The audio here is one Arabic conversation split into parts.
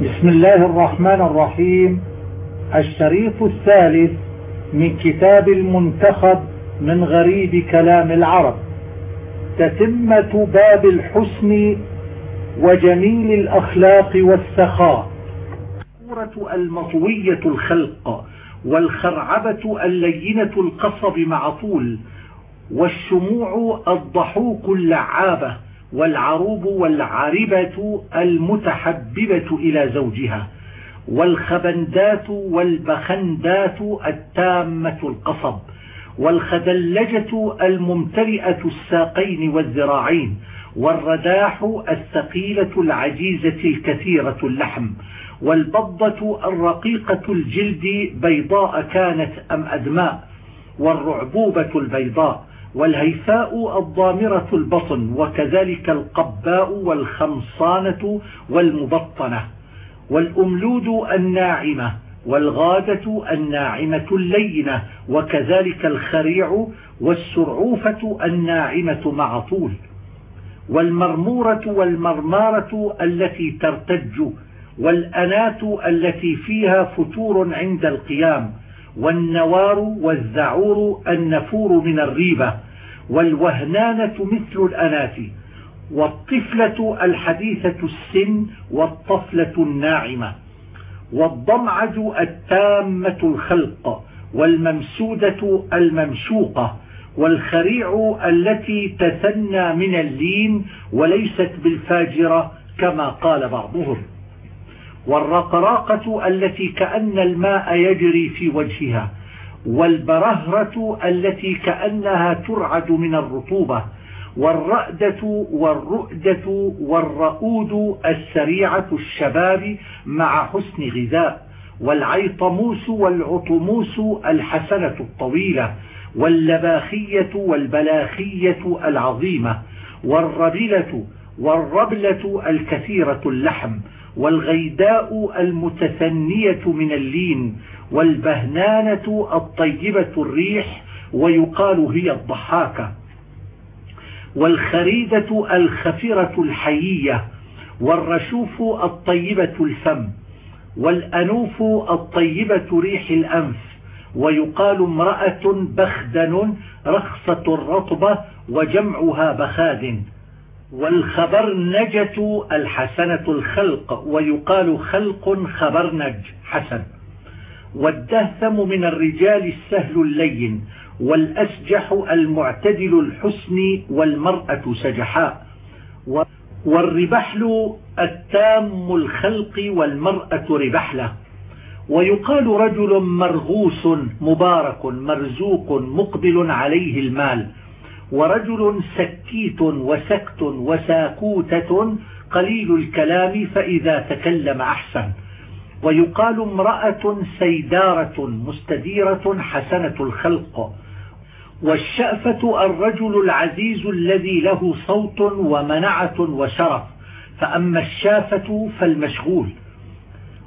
بسم الله الرحمن الرحيم. الشريط الثالث من كتاب المنتخب من غريب كلام العرب. تتمة باب الحسن وجميل الأخلاق والسخاء. الصورة المطوية الخلق والخرعبة اللينة القصب مع طول والشموع الضحوك اللعابة والعروب والعربة المتحببة إلى زوجها والخبندات والبخندات التامة القصب والخدلجة الممتلئة الساقين والذراعين والرداح الثقيلة العجيزة الكثيرة اللحم والبضة الرقيقة الجلد بيضاء كانت أم أدماء والرعبوبة البيضاء والهيفاء الضامرة البطن وكذلك القباء والخمصانة والمبطنة والأملود الناعمة والغادة الناعمة اللينة وكذلك الخريع والسرعوفة الناعمة مع طول والمرمورة والمرمارة التي ترتج والأنات التي فيها فتور عند القيام والنوار والزعور النفور من الريبة والوهنانة مثل الأنات والطفلة الحديثة السن والطفلة الناعمة والضمعج التامة الخلق والممسودة الممشوقة والخريع التي تثنى من اللين وليست بالفاجرة كما قال بعضهم. والرقراقة التي كأن الماء يجري في وجهها والبرهرة التي كأنها ترعد من الرطوبة والرأدة والرؤدة والرؤود السريعة الشباب مع حسن غذاء والعيطموس والعطموس الحسنة الطويلة واللباخية والبلاخية العظيمة والربلة والربلة الكثيرة اللحم والغيداء المتثنية من اللين والبهنانة الطيبة الريح ويقال هي الضحاكة. والخريدة الخفرة الحيية والرشوف الطيبة الفم والأنوف الطيبة ريح الأنف. ويقال امرأة بخدن رخصة الرطبة وجمعها بخاد والخبرنجة الحسنة الخلق ويقال خلق خبرنج حسن. والدهثم من الرجال السهل اللين والأسجح المعتدل الحسن والمرأة سجحاء والربحل التام الخلق والمرأة ربحلة ويقال رجل مرغوس مبارك مرزوق مقبل عليه المال. ورجل سكيت وسكت وساكوتة قليل الكلام فإذا تكلم أحسن. ويقال امرأة سيدارة مستديرة حسنة الخلق. والشأفة الرجل العزيز الذي له صوت ومنعة وشرف. فأما الشافة فالمشغول.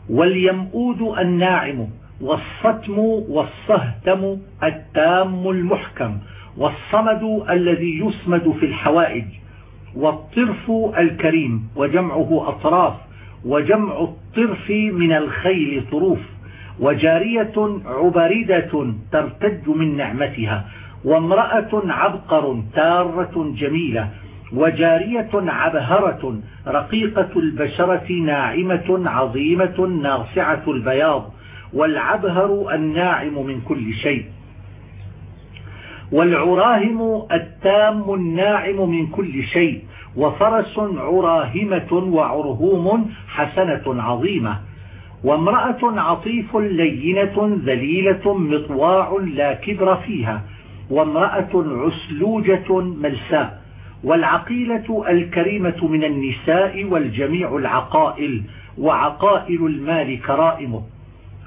واليمؤود الناعم. والصتم والصهتم التام المحكم. والصمد الذي يصمد في الحوائج والطرف الكريم وجمعه أطراف وجمع الطرف من الخيل طروف وجارية عبردة ترتج من نعمتها وامرأة عبقر تارة جميلة وجارية عبهرة رقيقة البشرة ناعمة عظيمة ناصعة البياض والعبهر الناعم من كل شيء. والعراهم التام الناعم من كل شيء وفرس عراهمة وعرهوم حسنة عظيمة. وامرأة عطيف لينة ذليلة مطواع لا كبر فيها. وامرأة عسلوجة ملساء. والعقيلة الكريمة من النساء والجميع العقائل وعقائل المال كرائمه.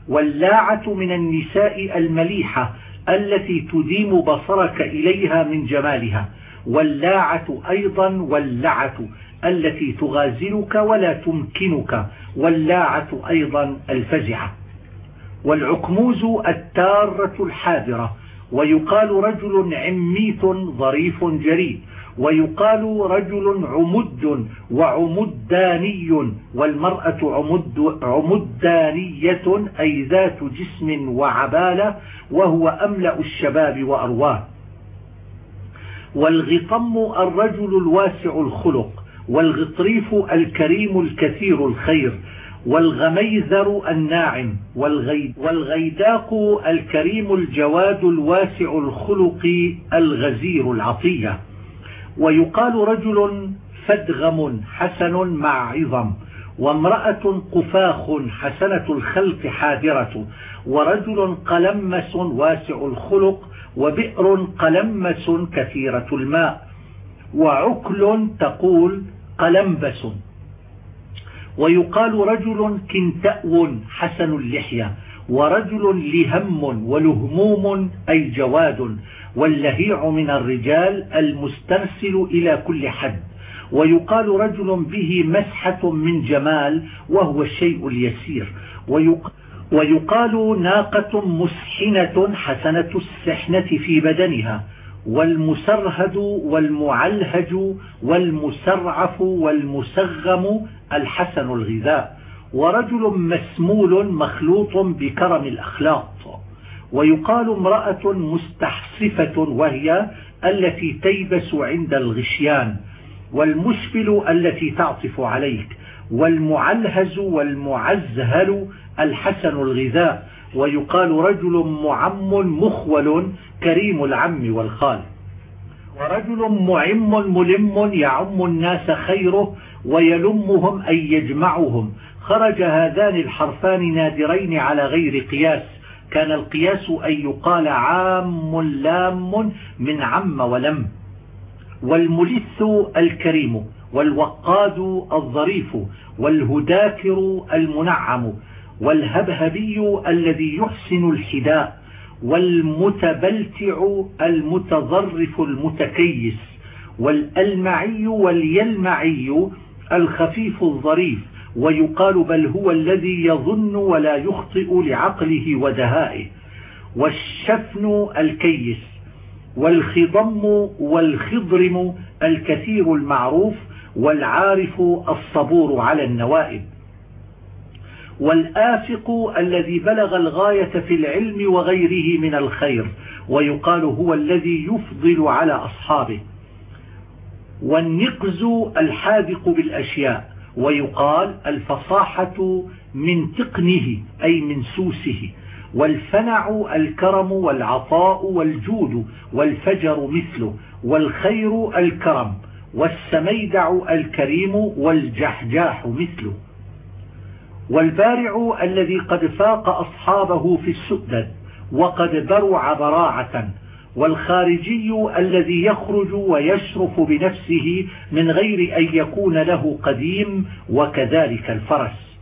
واللاعة من النساء المليحة التي تديم بصرك إليها من جمالها واللاعة أيضا واللعة التي تغازلك ولا تمكنك واللاعة أيضا الفزعة. والعكموز التارة الحاذرة ويقال رجل عميت ظريف جريء ويقال رجل عمد وعمداني والمرأة عمد عمدانية أي ذات جسم وعبالة وهو أملأ الشباب وأرواه. والغطم الرجل الواسع الخلق والغطريف الكريم الكثير الخير والغميزر الناعم والغيداق الكريم الجواد الواسع الخلق الغزير العطية. ويقال رجل فدغم حسن مع عظم وامرأة قفاخ حسنة الخلق حاذرة ورجل قلمس واسع الخلق وبئر قلمس كثيرة الماء وعكل تقول قلمبس. ويقال رجل كنتأو حسن اللحية ورجل لهم ولهموم أي جواد واللهيع من الرجال المسترسل إلى كل حد. ويقال رجل به مسحة من جمال وهو الشيء اليسير. ويقال ناقة مسحنة حسنة السحنة في بدنها. والمسرهد والمعلهج والمسرعف والمسغم الحسن الغذاء. ورجل مسمول مخلوط بكرم الأخلاق ويقال امرأة مستحصفة وهي التي تيبس عند الغشيان والمسفل التي تعطف عليك والمعلهز والمعزهل الحسن الغذاء ويقال رجل معم مخول كريم العم والخال. ورجل معم ملم يعم الناس خيره ويلمهم أي يجمعهم خرج هذان الحرفان نادرين على غير قياس. كان القياس أن يقال عام لام من عم ولم. والملث الكريم والوقاد الظريف والهداكر المنعم والهبهبي الذي يحسن الحداء والمتبلتع المتظرف المتكيس والألمعي واليلمعي الخفيف الظريف ويقال بل هو الذي يظن ولا يخطئ لعقله ودهائه. والشفن الكيس والخضم والخضرم الكثير المعروف والعارف الصبور على النوائب. والآفق الذي بلغ الغاية في العلم وغيره من الخير ويقال هو الذي يفضل على أصحابه. والنقز الحاذق بالأشياء ويقال الفصاحة من تقنه أي من سوسه والفنع الكرم والعطاء والجود والفجر مثله والخير الكرم والسميدع الكريم والجحجاح مثله. والبارع الذي قد فاق أصحابه في السؤدد وقد برع براعة والخارجي الذي يخرج ويشرف بنفسه من غير أن يكون له قديم وكذلك الفرس.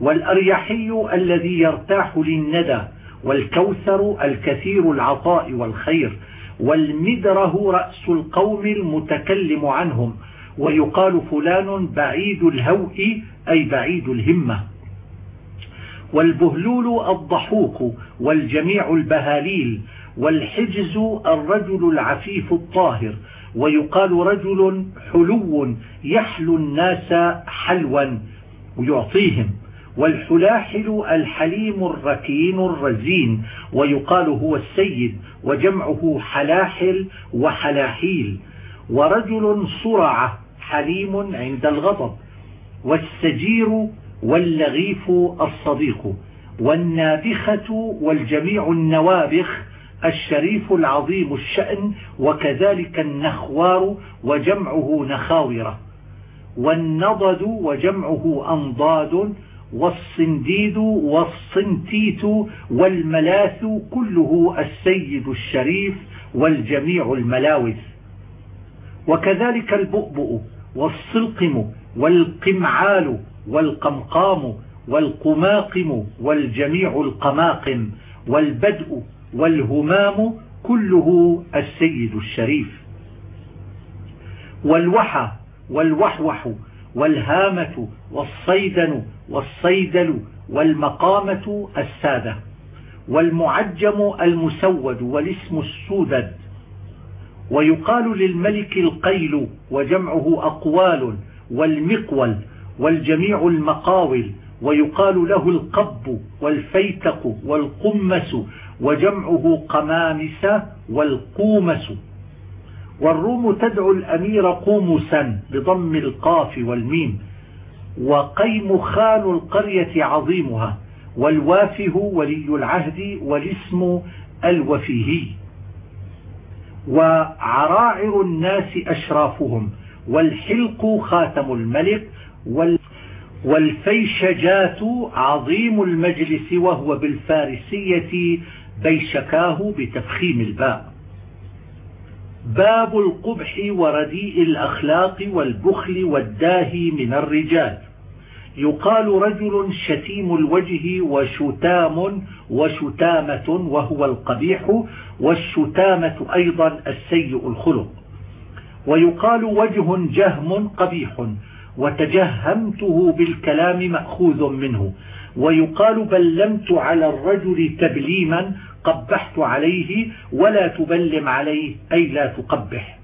والأريحي الذي يرتاح للندى والكوثر الكثير العطاء والخير والمدره رأس القوم المتكلم عنهم ويقال فلان بعيد الهوء أي بعيد الهمة. والبهلول الضحوك والجميع البهاليل والحجز الرجل العفيف الطاهر ويقال رجل حلو يحلو الناس حلوا ويعطيهم والحلاحل الحليم الركين الرزين ويقال هو السيد وجمعه حلاحل وحلاحيل ورجل صرعة حليم عند الغضب والسجير واللغيف الصديق والنابخة والجميع النوابخ الشريف العظيم الشأن وكذلك النخوار وجمعه نخاورة. والنضد وجمعه أنضاد والصنديد والصنتيت والملاث كله السيد الشريف والجميع الملاوث وكذلك البؤبؤ والصلقم والقمعال والقمقام والقماقم والجميع القماقم والبدء والهمام كله السيد الشريف. والوحى والوحوح والهامة والصيدن والصيدل والمقامة السادة والمعجم المسود والاسم السودد. ويقال للملك القيل وجمعه أقوال والمقول والجميع المقاول ويقال له القب والفيتق والقمس وجمعه قمامس والقومس. والروم تدعو الأمير قومسا بضم القاف والميم. وقيم خال القرية عظيمها. والوافه ولي العهد والاسم الوفيهي وعراعر الناس أشرافهم. والحلق خاتم الملك. والفيشجات عظيم المجلس وهو بالفارسية بيشكاه بتفخيم الباء باب القبح ورديء الأخلاق والبخل والداهي من الرجال. يقال رجل شتيم الوجه وشتام وشتامة وهو القبيح والشتامة أيضا السيء الخلق. ويقال وجه جهم قبيح وتجهمته بالكلام مأخوذ منه ويقال بلمت على الرجل تبليما قبحت عليه ولا تبلم عليه أي لا تقبح.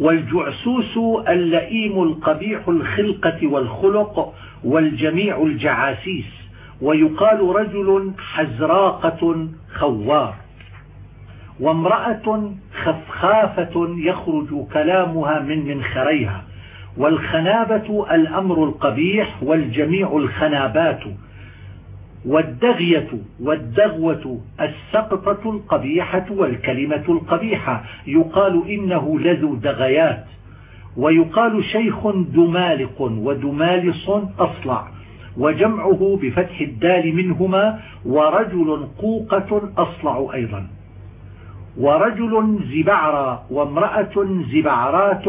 والجعسوس اللئيم القبيح الخلقة والخلق والجميع الجعاسيس ويقال رجل حزراقة خوار. وامرأة خفخافة يخرج كلامها من منخريها. والخنابة الأمر القبيح والجميع الخنابات والدغية والدغوة السقطة القبيحة والكلمة القبيحة. يقال إنه لذو دغيات ويقال شيخ دمالق ودمالص أصلع وجمعه بفتح الدال منهما ورجل قوقة أصلع أيضا. ورجل زبعرا وامرأة زبعرات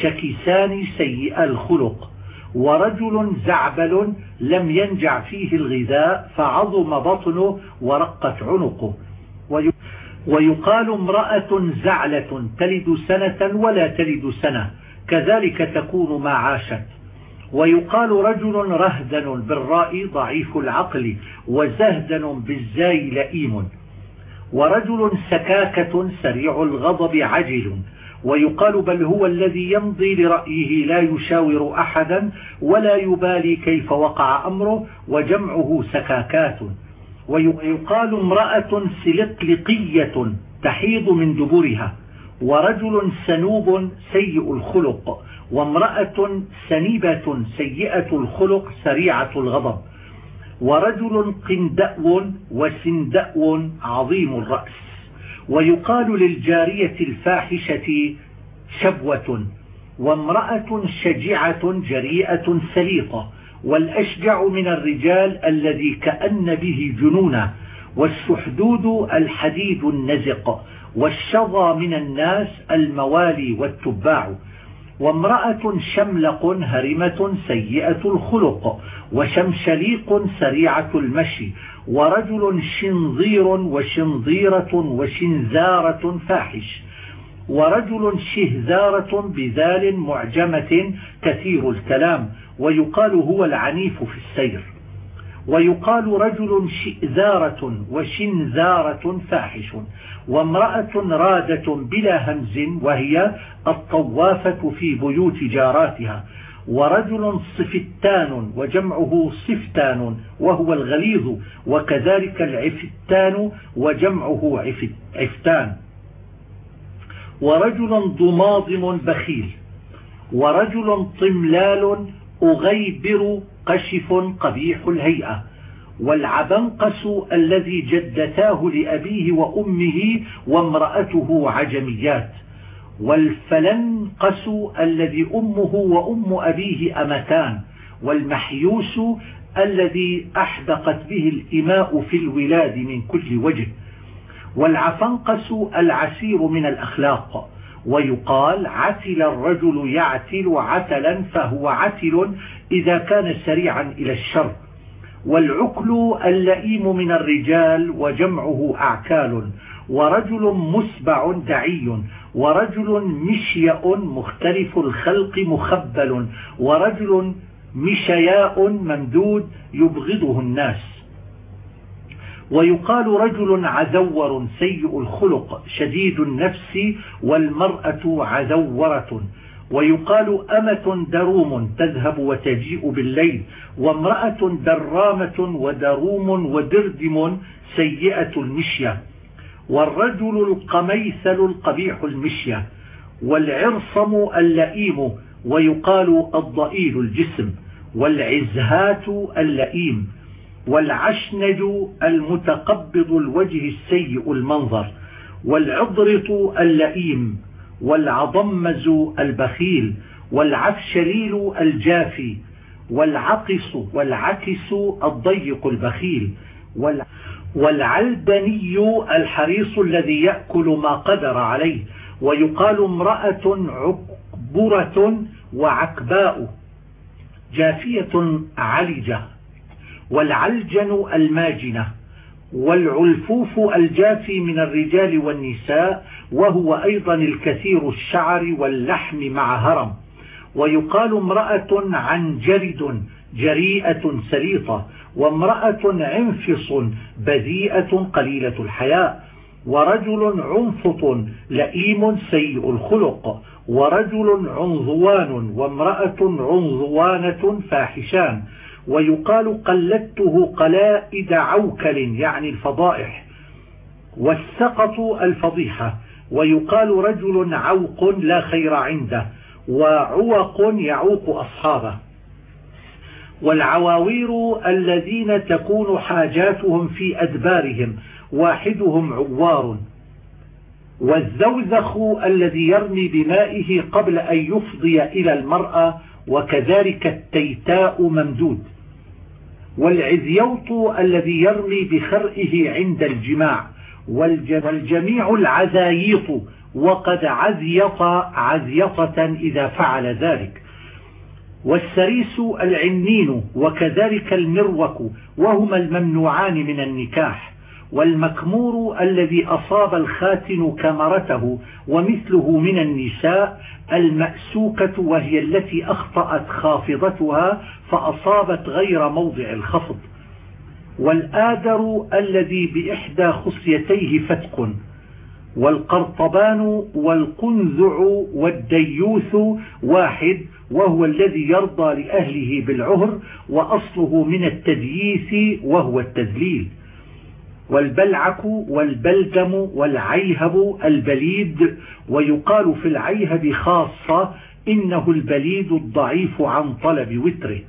شكسان سيء الخلق. ورجل زعبل لم ينجع فيه الغذاء فعظم بطنه ورقت عنقه. ويقال امرأة زعلة تلد سنة ولا تلد سنة كذلك تكون ما عاشت. ويقال رجل رهدن بالراء ضعيف العقل وزهدن بالزاي لئيم. ورجل سكاكة سريع الغضب عجل ويقال بل هو الذي يمضي لرأيه لا يشاور أحدا ولا يبالي كيف وقع أمره وجمعه سكاكات. ويقال امرأة سلقلقية تحيض من دبرها ورجل سنوب سيء الخلق وامرأة سنيبة سيئة الخلق سريعة الغضب. ورجل قندأو وسندأو عظيم الرأس. ويقال للجارية الفاحشة شبوة وامرأة شجعة جريئة سليطة والأشجع من الرجال الذي كأن به جنونا والسحدود الحديد النزق. والشظى من الناس الموالي والتباع. وامرأة شملق هرمة سيئة الخلق وشمشليق سريعة المشي ورجل شنظير وشنظيرة وشنزارة فاحش ورجل شهزارة بذال معجمة كثير الكلام ويقال هو العنيف في السير. ويقال رجل شئزارة وشنزارة فاحش وامرأة رادة بلا همز وهي الطوافة في بيوت جاراتها ورجل صفتان وجمعه صفتان وهو الغليظ وكذلك العفتان وجمعه عفتان. ورجل ضماضم بخيل ورجل طملال أغيبر قشف قبيح الهيئة والعبنقس الذي جدتاه لأبيه وأمه وامرأته عجميات والفلنقس الذي أمه وأم أبيه أمتان والمحيوس الذي أحدقت به الإماء في الولاد من كل وجه والعفنقس العسير من الأخلاق. ويقال عتل الرجل يعتل عتلا فهو عتل إذا كان سريعا إلى الشر. والعكل اللئيم من الرجال وجمعه أعكال ورجل مسبع دعي ورجل مشيأ مختلف الخلق مخبل ورجل مشياء ممدود يبغضه الناس. ويقال رجل عذور سيء الخلق شديد النفس والمرأة عذورة. ويقال أمة دروم تذهب وتجيء بالليل وامرأة درامة ودروم ودردم سيئة المشية. والرجل القميثل القبيح المشية. والعرصم اللئيم ويقال الضئيل الجسم. والعزهات اللئيم. والعشنج المتقبض الوجه السيء المنظر والعضرط اللئيم والعضمز البخيل والعفشليل الجافي والعقص والعكس الضيق البخيل والعلبني الحريص الذي يأكل ما قدر عليه ويقال امرأة عكبرة وعكباء جافية علجة والعلجن الماجنة والعلفوف الجافي من الرجال والنساء وهو أيضا الكثير الشعر واللحم مع هرم. ويقال امرأة عن جرد جريئة سليطة وامرأة عنفص بذيئة قليلة الحياء. ورجل عنفط لئيم سيء الخلق. ورجل عنظوان وامرأة عنظوانة فاحشان. ويقال قلدته قلائد عوكل يعني الفضائح والسقط الفضيحة. ويقال رجل عوق لا خير عنده وعوق يعوق أصحابه. والعواوير الذين تكون حاجاتهم في أدبارهم واحدهم عوار. والزوزخ الذي يرمي بمائه قبل أن يفضي إلى المرأة وكذلك التيتاء ممدود. والعذيوط الذي يرمي بخرئه عند الجماع والجميع العزايط وقد عزيط عزيطة إذا فعل ذلك. والسريس العنين وكذلك المروك وهما الممنوعان من النكاح. والمكمور الذي أصاب الخاتن كمرته ومثله من النساء المأسوكة وهي التي أخطأت خافضتها فأصابت غير موضع الخفض. والآدر الذي بإحدى خصيتيه فتق والقرطبان والقنزع والديوث واحد وهو الذي يرضى لأهله بالعهر وأصله من التدييث وهو التذليل. والبلعك والبلجم والعيهب البليد ويقال في العيهب خاصة إنه البليد الضعيف عن طلب وتره.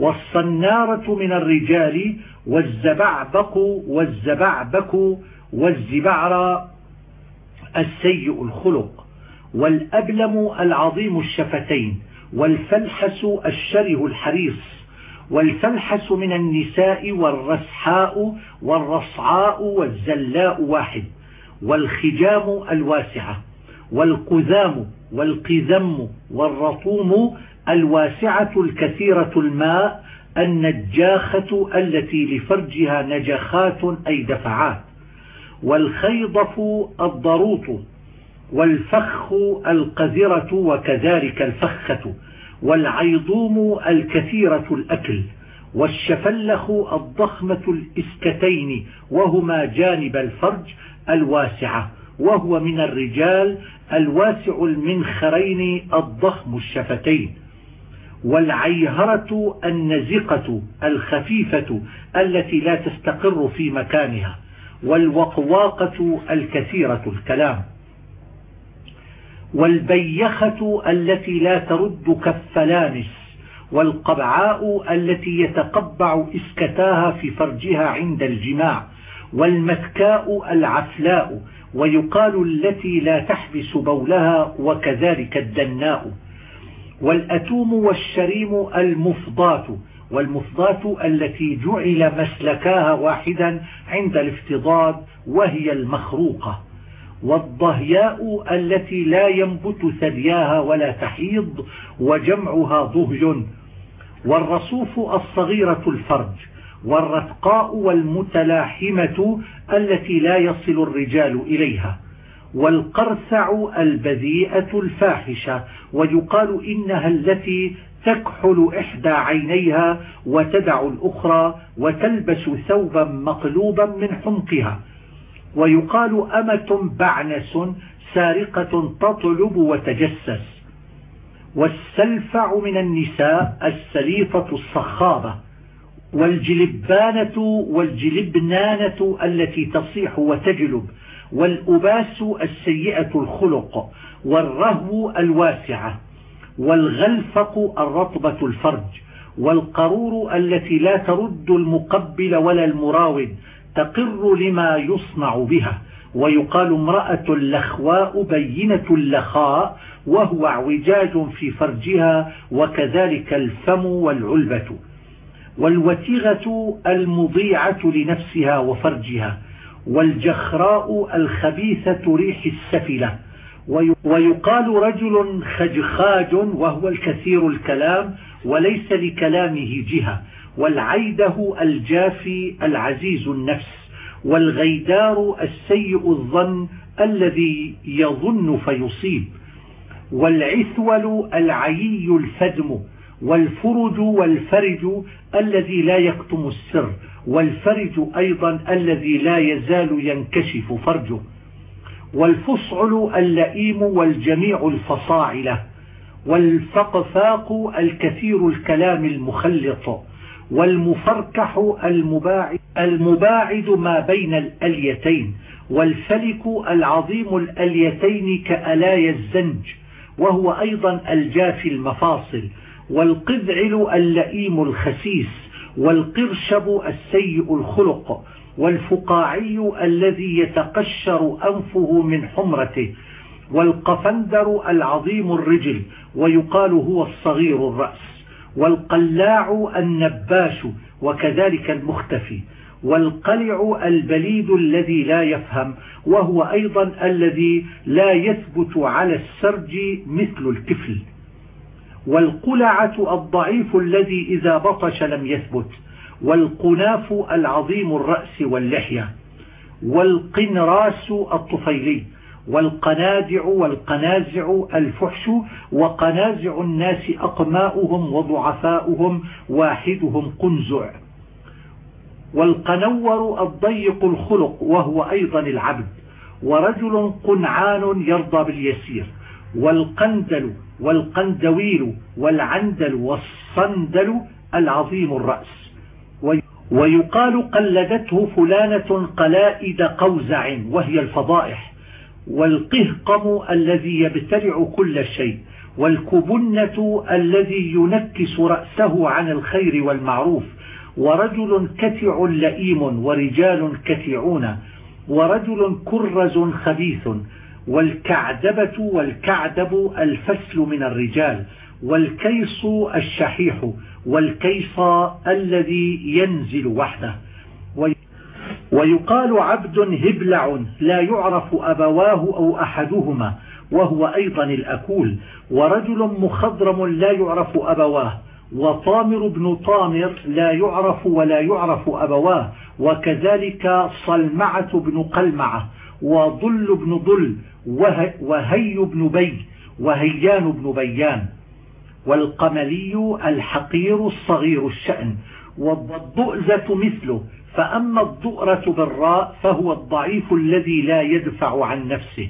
والصنارة من الرجال والزبعبق والزبعبك والزبعر السيء الخلق والأبلم العظيم الشفتين والفلحس الشره الحريص. والفلحس من النساء والرسحاء والرصعاء والزلاء واحد. والخجام الواسعة والقذام والقذم والرطوم الواسعة الكثيرة الماء النجاخة التي لفرجها نجخات أي دفعات. والخيضف الضروط والفخ القذرة وكذلك الفخة. والعيضوم الكثيرة الأكل والشفلخ الضخمة الإسكتين وهما جانب الفرج الواسعة وهو من الرجال الواسع المنخرين الضخم الشفتين. والعيهرة النزقة الخفيفة التي لا تستقر في مكانها والوقواقة الكثيرة الكلام. والبيخة التي لا ترد كالفلانس والقبعاء التي يتقبع إسكتاها في فرجها عند الجماع والمتكاء العفلاء ويقال التي لا تحبس بولها وكذلك الدناء. والأتوم والشريم المفضات والمفضات التي جعل مسلكاها واحدا عند الافتضاد وهي المخروقة. والضهياء التي لا ينبت ثدياها ولا تحيض وجمعها ضهي والرصوف الصغيرة الفرج. والرتقاء والمتلاحمة التي لا يصل الرجال إليها. والقرثع البذيئة الفاحشة. ويقال إنها التي تكحل إحدى عينيها وتدع الأخرى وتلبس ثوبا مقلوبا من حمقها. ويقال أمة بعنس سارقة تطلب وتجسس والسلفع من النساء السليفة الصخابة والجلبانة والجلبنانة التي تصيح وتجلب والأباس السيئة الخلق والرهو الواسعة والغلفق الرطبة الفرج والقرور التي لا ترد المقبل ولا المراود تقر لما يصنع بها ويقال امرأة لخواء بينة اللخاء وهو اعوجاج في فرجها وكذلك الفم والعلبة. والوتيغة المضيعة لنفسها وفرجها والجخراء الخبيثة ريح السفلة. ويقال رجل خجخاج وهو الكثير الكلام وليس لكلامه جهة. والعيده الجافي العزيز النفس والغيدار السيء الظن الذي يظن فيصيب والعثول العيي الفدم والفرج والفرج الذي لا يكتم السر والفرج أيضا الذي لا يزال ينكشف فرجه والفصعل اللئيم والجميع الفصاعلة والفقفاق الكثير الكلام المخلط والمفركح المباعد, المباعد ما بين الأليتين والفلك العظيم الأليتين كألايا الزنج وهو أيضا الجافي المفاصل والقذعل اللئيم الخسيس والقرشب السيء الخلق والفقاعي الذي يتقشر أنفه من حمرته والقفندر العظيم الرجل ويقال هو الصغير الرأس. والقلاع النباش وكذلك المختفي والقلع البليد الذي لا يفهم وهو أيضا الذي لا يثبت على السرج مثل الكفل. والقلعة الضعيف الذي إذا بطش لم يثبت والقناف العظيم الرأس واللحية والقنراس الطفيلي والقنادع والقنازع الفحش وقنازع الناس أقماؤهم وضعفاؤهم واحدهم قنزع والقنور الضيق الخلق وهو أيضا العبد ورجل قنعان يرضى باليسير والقندل والقندويل والعندل والصندل العظيم الرأس ويقال قلدته فلانة قلائد قوزع وهي الفضائح والقهقم الذي يبتلع كل شيء والكبنة الذي ينكس رأسه عن الخير والمعروف ورجل كتع لئيم ورجال كتعون ورجل كرز خبيث والكعدبة والكعدب الفسل من الرجال والكيص الشحيح والكيصى الذي ينزل وحده. ويقال عبد هبلع لا يعرف أبواه أو أحدهما وهو أيضا الأكول. ورجل مخضرم لا يعرف أبواه وطامر بن طامر لا يعرف ولا يعرف أبواه وكذلك صلمعة بن قلمعة وضل بن ضل وهي بن بي وهيان بن بيان. والقملي الحقير الصغير الشأن. والضؤزة مثله فأما الضؤرة بالراء فهو الضعيف الذي لا يدفع عن نفسه.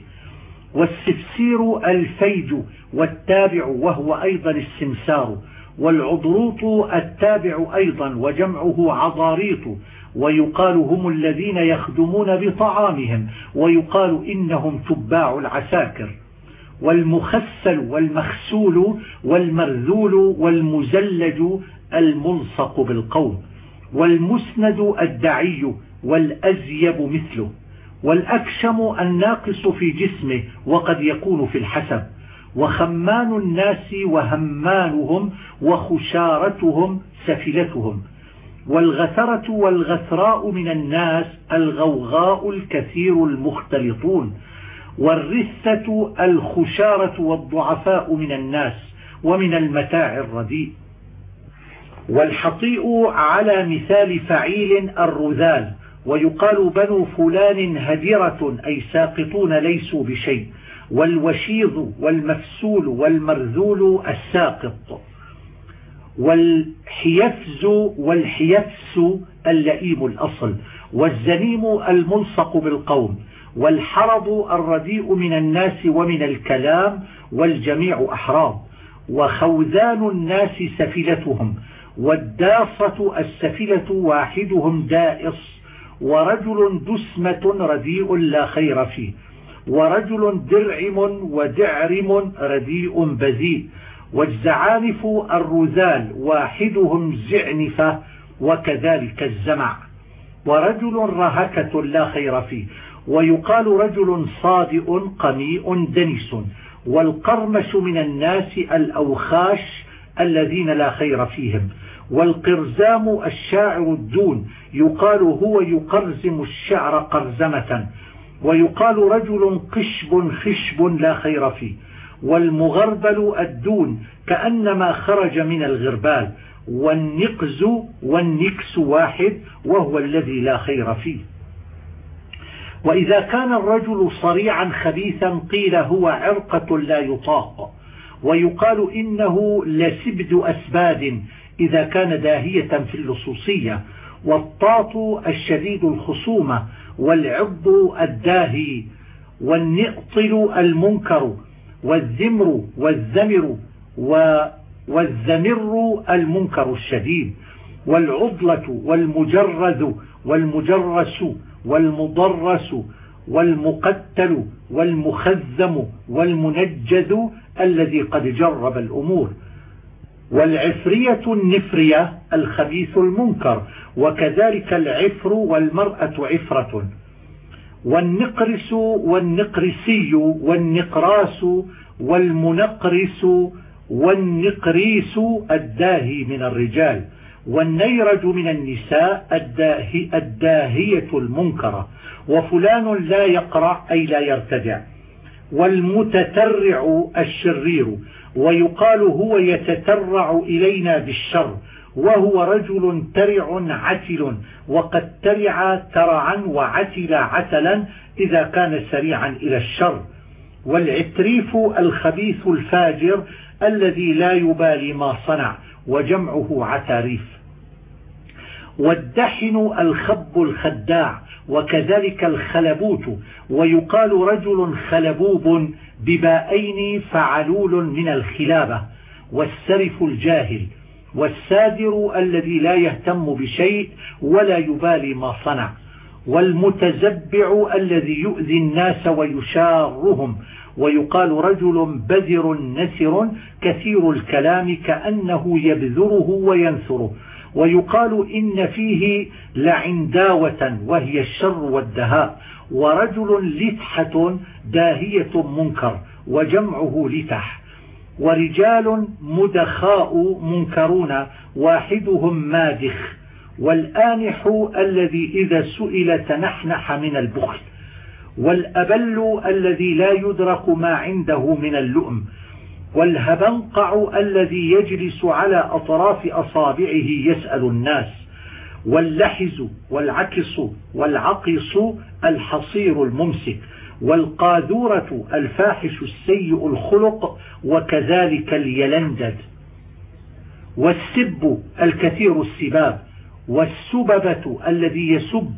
والسفسير الفيج والتابع وهو أيضا السمسار والعضروط التابع أيضا وجمعه عضاريط ويقال هم الذين يخدمون بطعامهم ويقال إنهم تباع العساكر. والمخسل والمخسول والمرذول والمزلج الملصق بالقوم والمسند الدعي والأزيب مثله والأكشم الناقص في جسمه وقد يكون في الحسب وخمان الناس وهمانهم وخشارتهم سفلتهم والغثرة والغثراء من الناس الغوغاء الكثير المختلطون والرثة الخشارة والضعفاء من الناس ومن المتاع الرديء. والحطيء على مثال فعيل الرذال ويقال بنو فلان هدرة أي ساقطون ليسوا بشيء والوشيظ والمفسول والمرذول الساقط والحيفز والحيفس اللئيم الأصل والزنيم الملصق بالقوم والحرض الرديء من الناس ومن الكلام والجميع أحراب وخوذان الناس سفلتهم والداصة السفلة واحدهم دائص ورجل دسمة رديء لا خير فيه ورجل درعم ودعرم رديء بذيء والزعانف الرذال واحدهم زعنفة وكذلك الزمع. ورجل رهكة لا خير فيه ويقال رجل صادئ قميء دنس والقرمش من الناس الأوخاش الذين لا خير فيهم. والقرزام الشاعر الدون. يقال هو يقرزم الشعر قرزمة ويقال رجل قشب خشب لا خير فيه. والمغربل الدون كأنما خرج من الغربال. والنقز والنكس واحد وهو الذي لا خير فيه. وإذا كان الرجل صريعا خبيثا قيل هو عرقة لا يطاق. ويقال إنه لسبد أسباد إذا كان داهية في اللصوصية والطاط الشديد الخصومة والعض الداهي والنئطل المنكر والذمر والزمر والزمر المنكر الشديد والعضلة والمجرز والمجرس والمضرس والمقتل والمخزم والمنجز الذي قد جرب الأمور والعفرية النفرية الخبيث المنكر وكذلك العفر والمرأة عفرة. والنقرس والنقرسي والنقراس والمنقرس والنقريس الداهي من الرجال والنيرج من النساء الداهي الداهية المنكرة. وفلان لا يقرع أي لا يرتدع. والمتترع الشرير. ويقال هو يتترع إلينا بالشر وهو رجل ترع عتل وقد ترع ترعا وعتل عتلا إذا كان سريعا إلى الشر. والعتريف الخبيث الفاجر الذي لا يبالي ما صنع وجمعه عتاريف. والدحن الخب الخداع وكذلك الخلبوت ويقال رجل خلبوب ببائين فعلول من الخلابة والسرف الجاهل والسادر الذي لا يهتم بشيء ولا يبالي ما صنع والمتزبع الذي يؤذي الناس ويشارهم ويقال رجل بذر نسر كثير الكلام كأنه يبذره وينثره. ويقال إن فيه لعنداوة وهي الشر والدهاء ورجل لتحة داهية منكر وجمعه لتح ورجال مدخاء منكرون واحدهم مادخ والآنح الذي إذا سئل تنحنح من البخل والأبل الذي لا يدرك ما عنده من اللؤم والهبنقع الذي يجلس على أطراف أصابعه يسأل الناس واللحز والعكس والعقص الحصير الممسك والقاذورة الفاحش السيء الخلق وكذلك اليلندد والسب الكثير السباب والسببة الذي يسب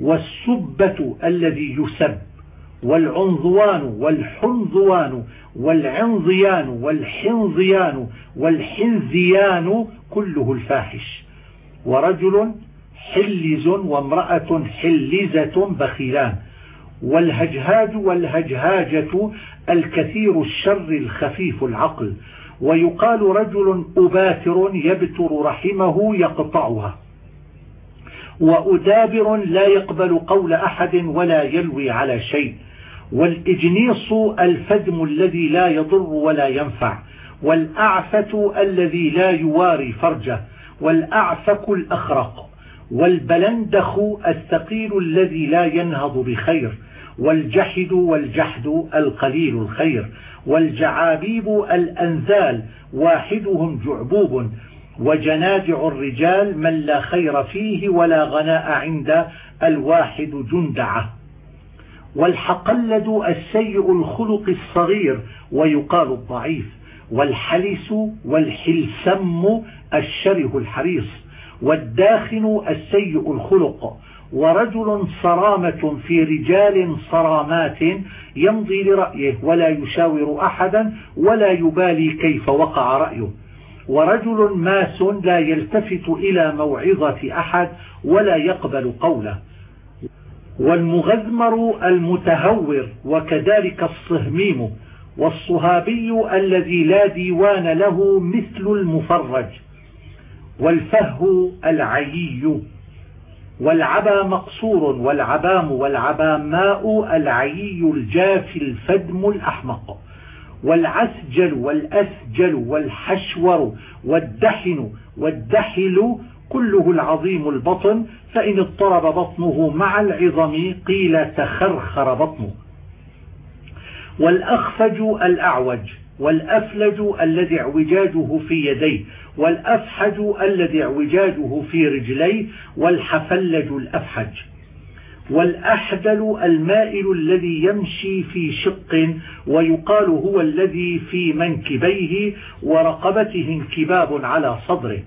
والسبة الذي يسب. والعنظوان والحنظوان والعنظيان والحنظيان والحنزيان كله الفاحش. ورجل حلز وامرأة حلزة بخيلان. والهجهاج والهجهاجة الكثير الشر الخفيف العقل. ويقال رجل أباتر يبتر رحمه يقطعها. وأدابر لا يقبل قول أحد ولا يلوي على شيء. والإجنيص الفدم الذي لا يضر ولا ينفع والأعفة الذي لا يواري فرجه والأعفك الأخرق والبلندخ الثقيل الذي لا ينهض بخير والجحد والجحد القليل الخير والجعابيب الأنذال واحدهم جعبوب وجنادع الرجال من لا خير فيه ولا غناء عند الواحد جندعه. والحقلد السيء الخلق الصغير ويقال الضعيف والحلس والحلسم الشره الحريص والداخن السيء الخلق ورجل صرامة في رجال صرامات يمضي لرأيه ولا يشاور أحدا ولا يبالي كيف وقع رأيه ورجل ماس لا يلتفت إلى موعظة أحد ولا يقبل قوله. والمغذمر المتهور وكذلك الصهميم والصهابي الذي لا ديوان له مثل المفرج والفه العيي والعبا مقصور والعبام والعباماء العيي الجافي الفدم الأحمق والعسجل والأسجل والحشور والدحن والدحل كله العظيم البطن فإن اضطرب بطنه مع العظم قيل تخرخر بطنه. والأخفج الأعوج والأفلج الذي اعوجاجه في يديه والأفحج الذي اعوجاجه في رجليه والحفلج الأفحج. والأحدل المائل الذي يمشي في شق ويقال هو الذي في منكبيه ورقبته انكباب على صدره.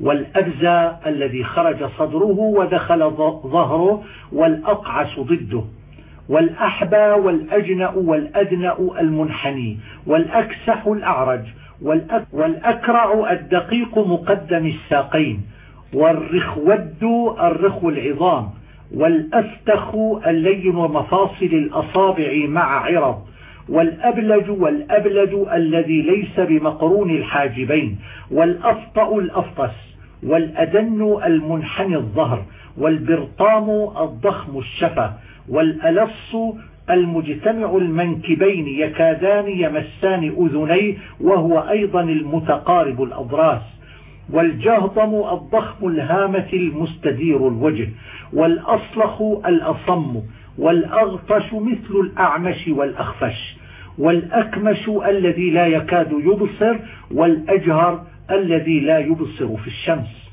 والأبزى الذي خرج صدره ودخل ظهره والأقعس ضده. والأحبى والأجنأ والأدنأ المنحني. والأكسح الأعرج. والأكرع الدقيق مقدم الساقين. والرخود الرخو العظام. والأفتخ اللين ومفاصل الأصابع مع عرض. والأبلج والأبلج الذي ليس بمقرون الحاجبين. والأفطأ الأفطس. والأدن المنحني الظهر والبرطام الضخم الشفة والألص المجتمع المنكبين يكادان يمسان أذنيه وهو أيضا المتقارب الأضراس. والجهضم الضخم الهامة المستدير الوجه والأصلخ الأصم والأغطش مثل الأعمش والأخفش والأكمش الذي لا يكاد يبصر والأجهر الذي لا يبصر في الشمس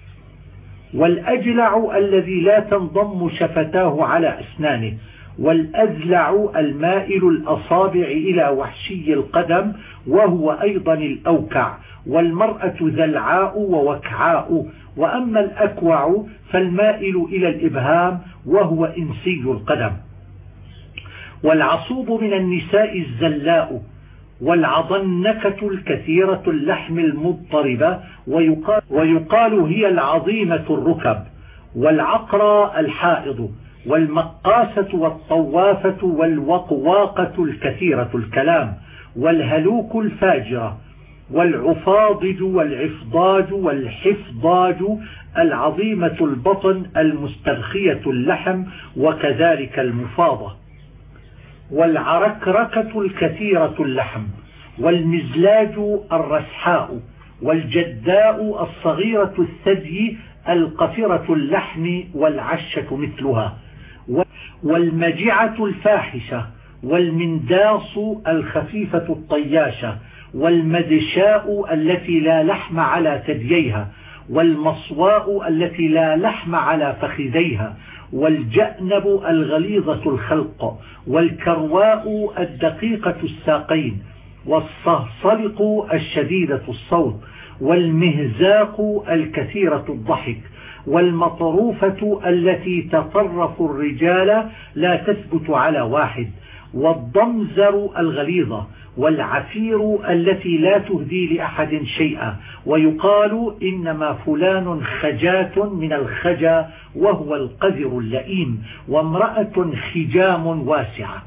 والأجلع الذي لا تنضم شفتاه على أسنانه والأذلع المائل الأصابع إلى وحشي القدم وهو أيضا الأوكع والمرأة ذلعاء ووكعاء وأما الأكوع فالمائل إلى الإبهام وهو إنسي القدم. والعصوب من النساء الزلاء والعضنكة الكثيرة اللحم المضطربة ويقال, ويقال هي العظيمة الركب والعقرى الحائض والمقاسة والطوافة والوقواقة الكثيرة الكلام والهلوك الفاجرة والعفاضج والعفضاج والحفضاج العظيمة البطن المسترخية اللحم وكذلك المفاضة والعركركة الكثيرة اللحم والمزلاج الرسحاء والجداء الصغيرة الثدي القفرة اللحم والعشة مثلها والمجعة الفاحشة والمنداص الخفيفة الطياشة والمدشاء التي لا لحم على ثدييها والمصواء التي لا لحم على فخذيها والجأنب الغليظة الخلق والكرواء الدقيقة الساقين والصهصلق الشديدة الصوت والمهزاق الكثيرة الضحك والمطروفة التي تطرف الرجال لا تثبت على واحد. والضمزر الغليظة والعفير التي لا تهدي لأحد شيئا ويقال إنما فلان خجات من الخجا وهو القذر اللئيم وامرأة خجام واسعة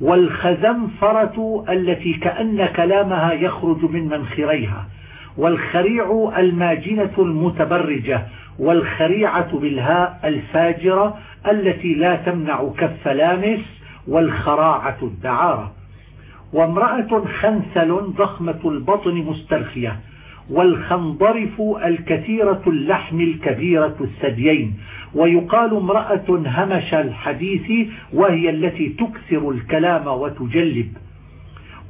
والخزنفرة التي كأن كلامها يخرج من منخريها والخريع الماجنة المتبرجة والخريعة بالهاء الفاجرة التي لا تمنع كف لامس والخراعة الدعارة. وامرأة خنثل ضخمة البطن مسترخية والخنضرف الكثيرة اللحم الكبيرة الثديين. ويقال امرأة همش الحديث وهي التي تكثر الكلام وتجلب.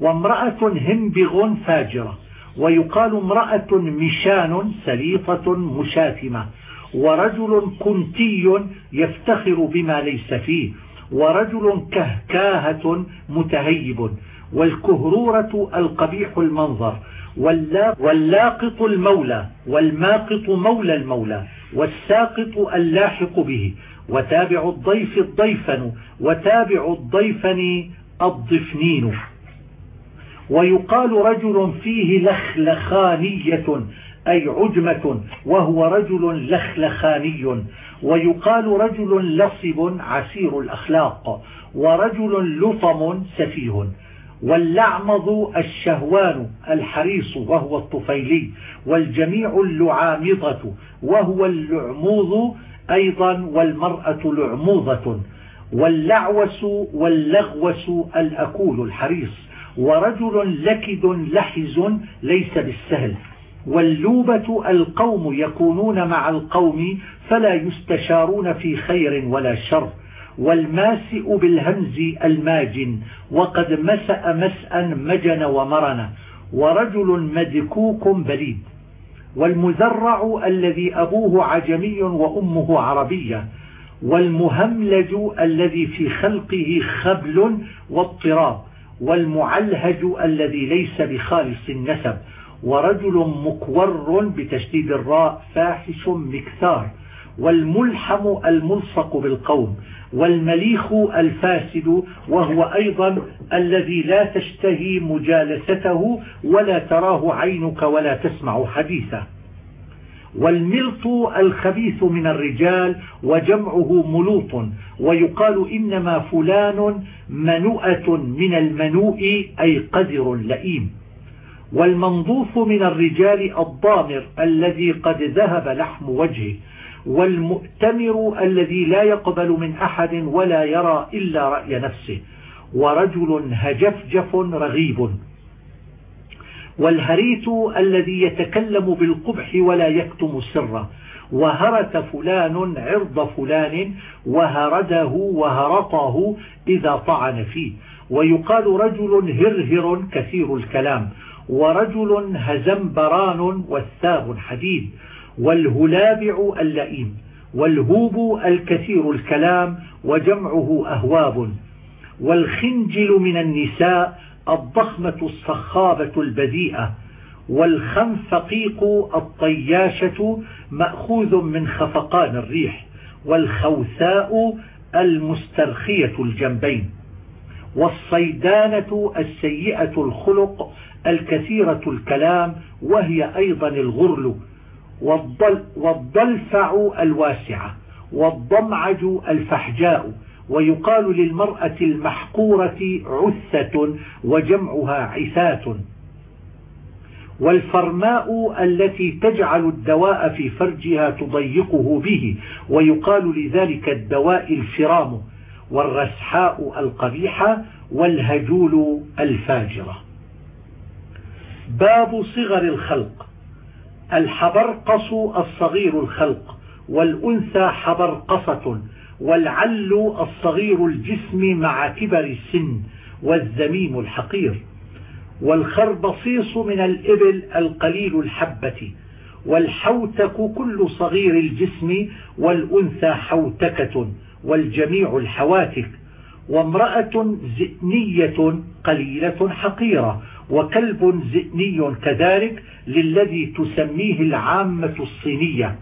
وامرأة همبغ فاجرة ويقال امرأة مشان سليطة مشاتمة ورجل كنتي يفتخر بما ليس فيه ورجل كهكاهة متهيب والكهرورة القبيح المنظر واللاقط المولى والماقط مولى المولى والساقط اللاحق به وتابع الضيف الضيفن وتابع الضيفن الضفنين. ويقال رجل فيه لخلخانية أي عجمة وهو رجل لخلخاني. ويقال رجل لصب عسير الأخلاق ورجل لطم سفيه. واللعمض الشهوان الحريص وهو الطفيلي. والجميع اللعامضة وهو اللعموض أيضا والمرأة لعموضة. واللعوس واللغوس الأكول الحريص. ورجل لكد لحز ليس بالسهل. واللوبة القوم يكونون مع القوم فلا يستشارون في خير ولا شر. والماسئ بالهمز الماجن وقد مسأ مسأ مجن ومرن. ورجل مدكوك بليد. والمزرع الذي أبوه عجمي وأمه عربية. والمهملج الذي في خلقه خبل واضطراب. والمعلهج الذي ليس بخالص النسب ورجل مكور بتشديد الراء فاحش مكثار والملحم الملصق بالقوم والمليخ الفاسد وهو أيضا الذي لا تشتهي مجالسته ولا تراه عينك ولا تسمع حديثه. والملط الخبيث من الرجال وجمعه ملوط ويقال إنما فلان منوءة من المنوء أي قذر لئيم. والمنظوف من الرجال الضامر الذي قد ذهب لحم وجهه والمؤتمر الذي لا يقبل من أحد ولا يرى إلا رأي نفسه ورجل هجفجف رغيب. والهريت الذي يتكلم بالقبح ولا يكتم سره وهرت فلان عرض فلان وهرده وهرطه إذا طعن فيه. ويقال رجل هرهر كثير الكلام ورجل هزمبران والثاب حديد. والهلابع اللئيم والهوب الكثير الكلام وجمعه أهواب. والخنجل من النساء الضخمة الصخابة البذيئة والخنفقيق الطياشة مأخوذ من خفقان الريح والخوثاء المسترخية الجنبين والصيدانة السيئة الخلق الكثيرة الكلام وهي أيضا الغرل والضل والضلفع الواسعة والضمعج الفحجاء ويقال للمرأة المحقورة عثة وجمعها عثات والفرماء التي تجعل الدواء في فرجها تضيقه به ويقال لذلك الدواء الفرام والرسحاء القبيحة والهجول الفاجرة. باب صغر الخلق. الحبرقص الصغير الخلق والأنثى حبرقصة والعل الصغير الجسم مع كبر السن والذميم الحقير والخربصيص من الإبل القليل الحبة والحوتك كل صغير الجسم والأنثى حوتكة والجميع الحواتك وامرأة زئنية قليلة حقيرة وكلب زئني كذلك للذي تسميه العامة الصينية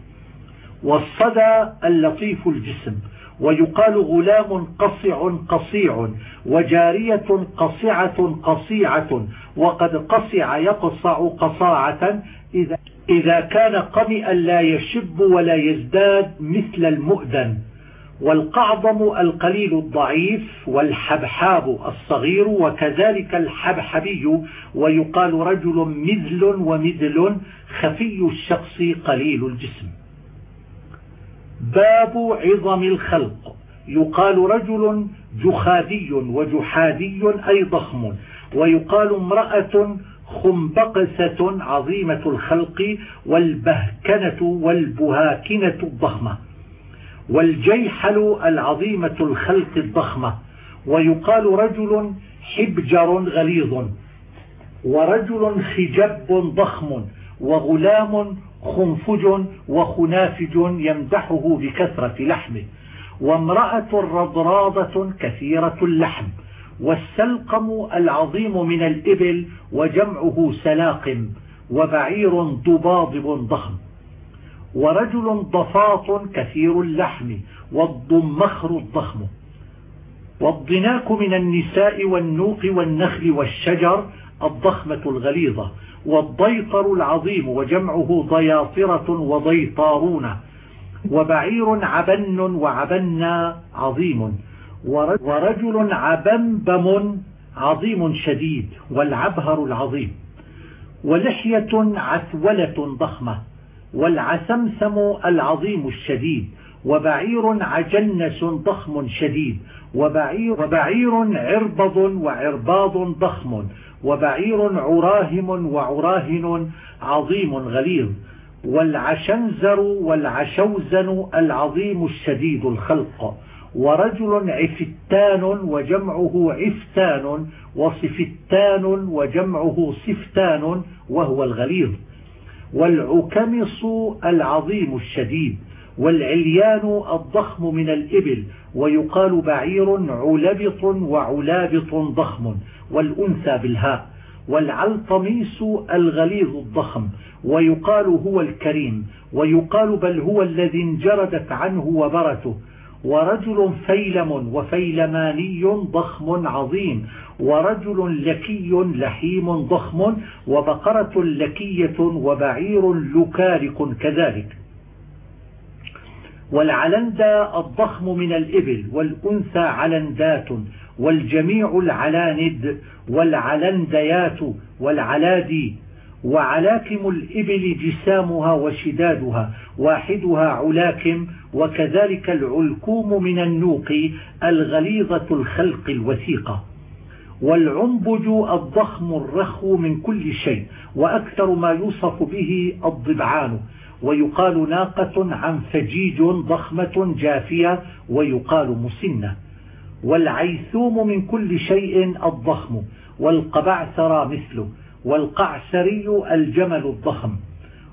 والصدى اللطيف الجسم ويقال غلام قصع قصيع وجارية قصعة قصيعة وقد قصع يقصع قصاعة إذا, إذا كان قمئا لا يشب ولا يزداد مثل المؤذن. والقعظم القليل الضعيف والحبحاب الصغير وكذلك الحبحبي ويقال رجل مذل ومذل خفي الشخص قليل الجسم. باب عظم الخلق. يقال رجل جخادي وجحادي أي ضخم. ويقال امرأة خنبقسة عظيمة الخلق والبهكنة والبهاكنة الضخمة. والجيحل العظيمة الخلق الضخمة. ويقال رجل حبجر غليظ. ورجل خجب ضخم. وغلام خنفج وخنافج يمدحه بكثرة لحمه وامرأة رضراضة كثيرة اللحم والسلقم العظيم من الإبل وجمعه سلاقم وبعير ضباضب ضخم ورجل ضفاط كثير اللحم والضمخر الضخم. والضناك من النساء والنوق والنخل والشجر الضخمة الغليظة والضيطر العظيم وجمعه ضياطرة وضيطارون وبعير عبن وعبنا عظيم ورجل عبنبم عظيم شديد والعبهر العظيم ولحية عثولة ضخمة والعسمسم العظيم الشديد وبعير عجنس ضخم شديد وبعير, وبعير عربض وعرباض ضخم وبعير عراهم وعراهن عظيم غليظ والعشنزر والعشوزن العظيم الشديد الخلق ورجل عفتان وجمعه عفتان وصفتان وجمعه صفتان وهو الغليظ والعكمص العظيم الشديد والعليان الضخم من الإبل ويقال بعير علبط وعلابط ضخم والأنثى بالهاء والعلطميس الغليظ الضخم ويقال هو الكريم ويقال بل هو الذي انجردت عنه وبرته ورجل فيلم وفيلماني ضخم عظيم ورجل لكي لحيم ضخم وبقرة لكية وبعير لكارك كذلك. والعلندة الضخم من الإبل والأنثى علندات والجميع العلاند والعلنديات والعلادي وعلاكم الإبل جسامها وشدادها واحدها علاكم وكذلك العلكوم من النوق الغليظة الخلق الوثيقة. والعنبج الضخم الرخو من كل شيء وأكثر ما يوصف به الضبعان. ويقال ناقة عن فجيج ضخمة جافية ويقال مسنة. والعيثوم من كل شيء الضخم والقبعثر مثله والقعسري الجمل الضخم.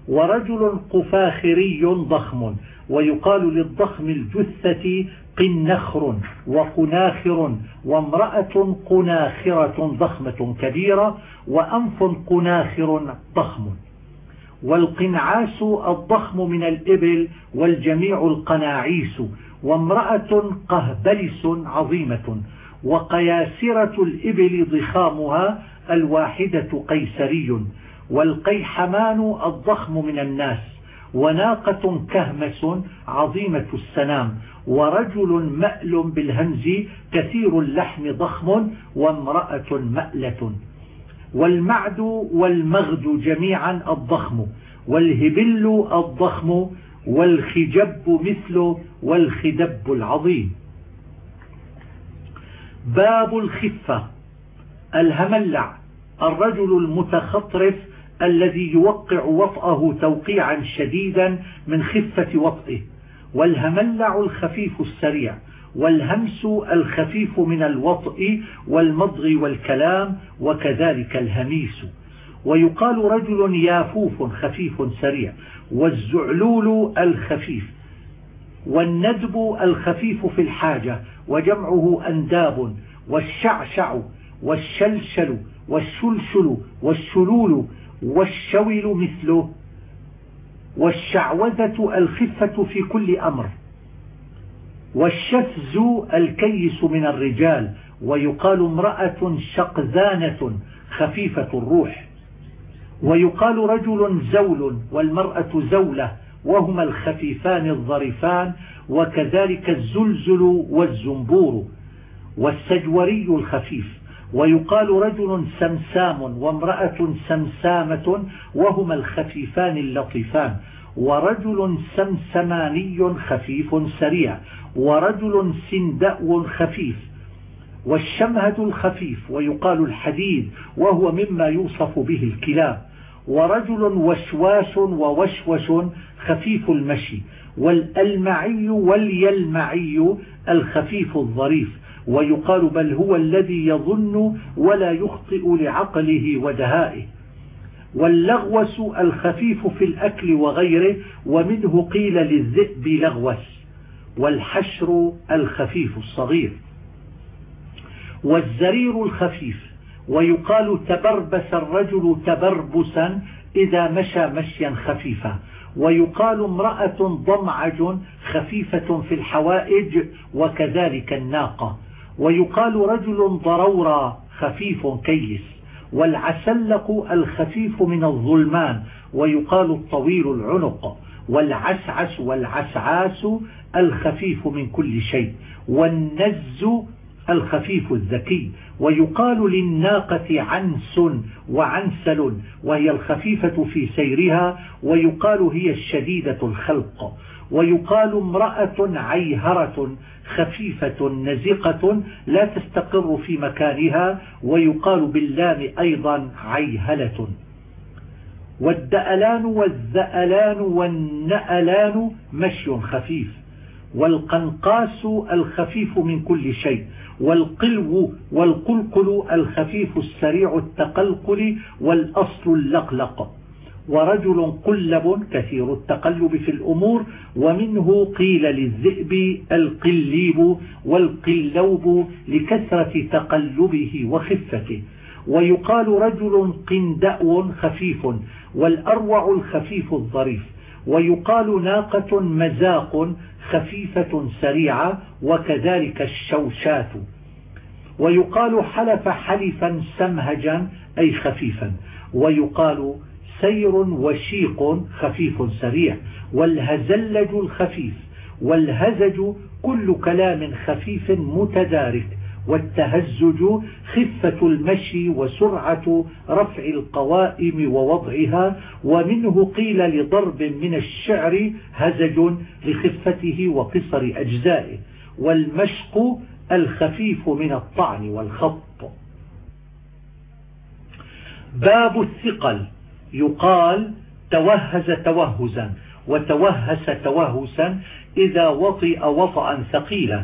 ورجل قفاخري ضخم ويقال للضخم الجثة قنخر وقناخر وامرأة قناخرة ضخمة كبيرة وأنف قناخر ضخم. والقنعاس الضخم من الإبل والجميع القناعيس وامرأة قهبلس عظيمة وقياسرة الإبل ضخامها الواحدة قيسري والقيحمان الضخم من الناس وناقة كهمس عظيمة السنام ورجل مأل بالهمز كثير اللحم ضخم وامرأة مألة. والمعد والمغد جميعا الضخم والهبل الضخم والخجب مثله والخدب العظيم. باب الخفة الهملع الرجل المتخطرف الذي يوقع وطأه توقيعا شديدا من خفة وطئه والهملع الخفيف السريع والهمس الخفيف من الوطء والمضغ والكلام وكذلك الهميس. ويقال رجل يافوف خفيف سريع والزعلول الخفيف والندب الخفيف في الحاجة وجمعه أنداب والشعشع والشلشل والشلشل والشلول والشول مثله والشعوذة الخفة في كل أمر. والشفز الكيس من الرجال ويقال امرأة شقذانة خفيفة الروح. ويقال رجل زول والمرأة زولة وهما الخفيفان الظريفان وكذلك الزلزل والزنبور والسجوري الخفيف. ويقال رجل سمسام وامرأة سمسامة وهما الخفيفان اللطيفان. ورجل سمسماني خفيف سريع. ورجل سندأ خفيف. والشمهد الخفيف ويقال الحديد وهو مما يوصف به الكلاب. ورجل وشواش ووشوش خفيف المشي. والألمعي واليلمعي الخفيف الظريف. ويقال بل هو الذي يظن ولا يخطئ لعقله ودهائه. واللغوس الخفيف في الأكل وغيره ومنه قيل للذئب لغوس والحشر الخفيف الصغير. والزرير الخفيف ويقال تبربس الرجل تبربسا إذا مشى مشيا خفيفا. ويقال امرأة ضمعج خفيفة في الحوائج وكذلك الناقة. ويقال رجل ضرورا خفيف كيس والعسلق الخفيف من الظلمان ويقال الطويل العنق والعسعس والعسعاس الخفيف من كل شيء والنز الخفيف الذكي ويقال للناقة عنس وعنسل وهي الخفيفة في سيرها ويقال هي الشديدة الخلق. ويقال امرأة عيهرة خفيفة نزقة لا تستقر في مكانها ويقال باللام أيضا عيهلة. والدألان والذألان والنألان مشي خفيف والقنقاس الخفيف من كل شيء والقلو والقلقل الخفيف السريع التقلقل والأصل اللقلق. ورجل قلب كثير التقلب في الأمور ومنه قيل للذئب القليب والقلوب لكثرة تقلبه وخفته. ويقال رجل قندأو خفيف والأروع الخفيف الظريف. ويقال ناقة مزاق خفيفة سريعة وكذلك الشوشات. ويقال حلف حلفا سمهجا أي خفيفا. ويقال سير وشيق خفيف سريع والهزلج الخفيف والهزج كل كلام خفيف متدارك والتهزج خفة المشي وسرعة رفع القوائم ووضعها ومنه قيل لضرب من الشعر هزج لخفته وقصر أجزائه والمشق الخفيف من الطعن والخط. باب الثقل. يقال توهز توهزا وتوهس توهسا إذا وطئ وطئا ثقيلا.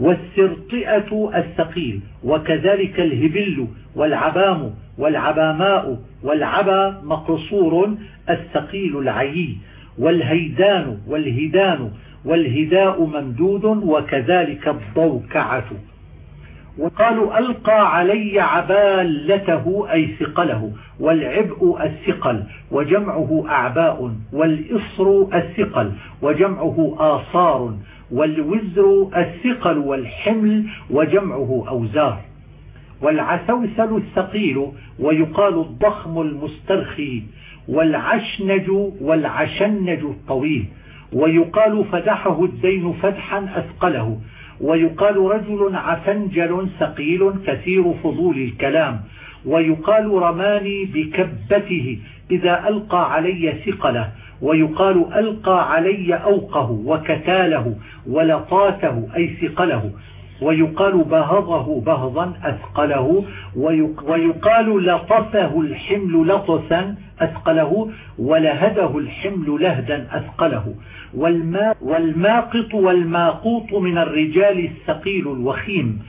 والسرطئة الثقيل وكذلك الهبل والعبام والعباماء والعبا مقصور الثقيل العيي. والهيدان والهدان والهداء ممدود وكذلك الضوكعة. وقالوا ألقى علي عبالته أي ثقله والعبء الثقل وجمعه أعباء والإصر الثقل وجمعه آصار والوزر الثقل والحمل وجمعه أوزار. والعسوسل الثقيل ويقال الضخم المسترخي والعشنج والعشنج الطويل ويقال فدحه الدين فدحا أثقله. ويقال رجل عفنجل ثقيل كثير فضول الكلام ويقال رماني بكبته إذا ألقى علي ثقله ويقال ألقى علي أوقه وكتاله ولطاته أي ثقله ويقال بهضه بهضا أثقله ويقال لطفه الحمل لطسا أثقله ولهده الحمل لهدا أثقله. والماقط والماقوط من الرجال الثقيل الوخيم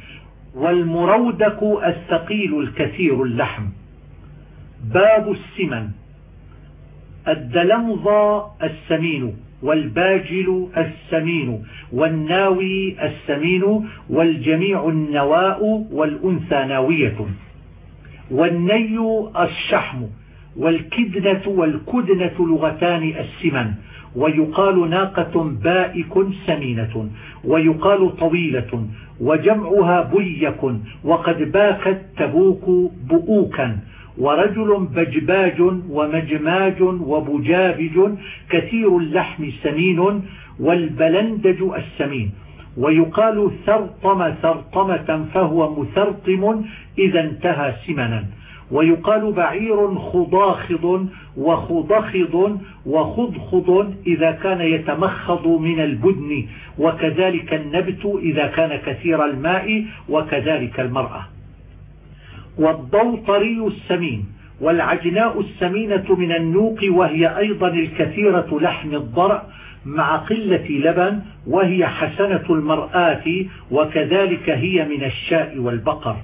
والمرودك الثقيل الكثير اللحم. باب السمن. الدلمضى السمين والباجل السمين والناوي السمين والجميع النواء والأنثى ناوية. والني الشحم والكدنة والكدنة لغتان السمن. ويقال ناقة بائك سمينة ويقال طويلة وجمعها بيك وقد باكت تبوك بؤوكا ورجل بجباج ومجماج وبجابج كثير اللحم سمين والبلندج السمين. ويقال ثرطم ثرطمة فهو مثرطم إذا انتهى سمنا. ويقال بعير خضاخض وخضخض وخضخض إذا كان يتمخض من البدن وكذلك النبت إذا كان كثير الماء وكذلك المرأة. والضوطري السمين والعجناء السمينة من النوق وهي أيضا الكثيرة لحم الضرع مع قلة لبن وهي حسنة المرآة وكذلك هي من الشاء والبقر.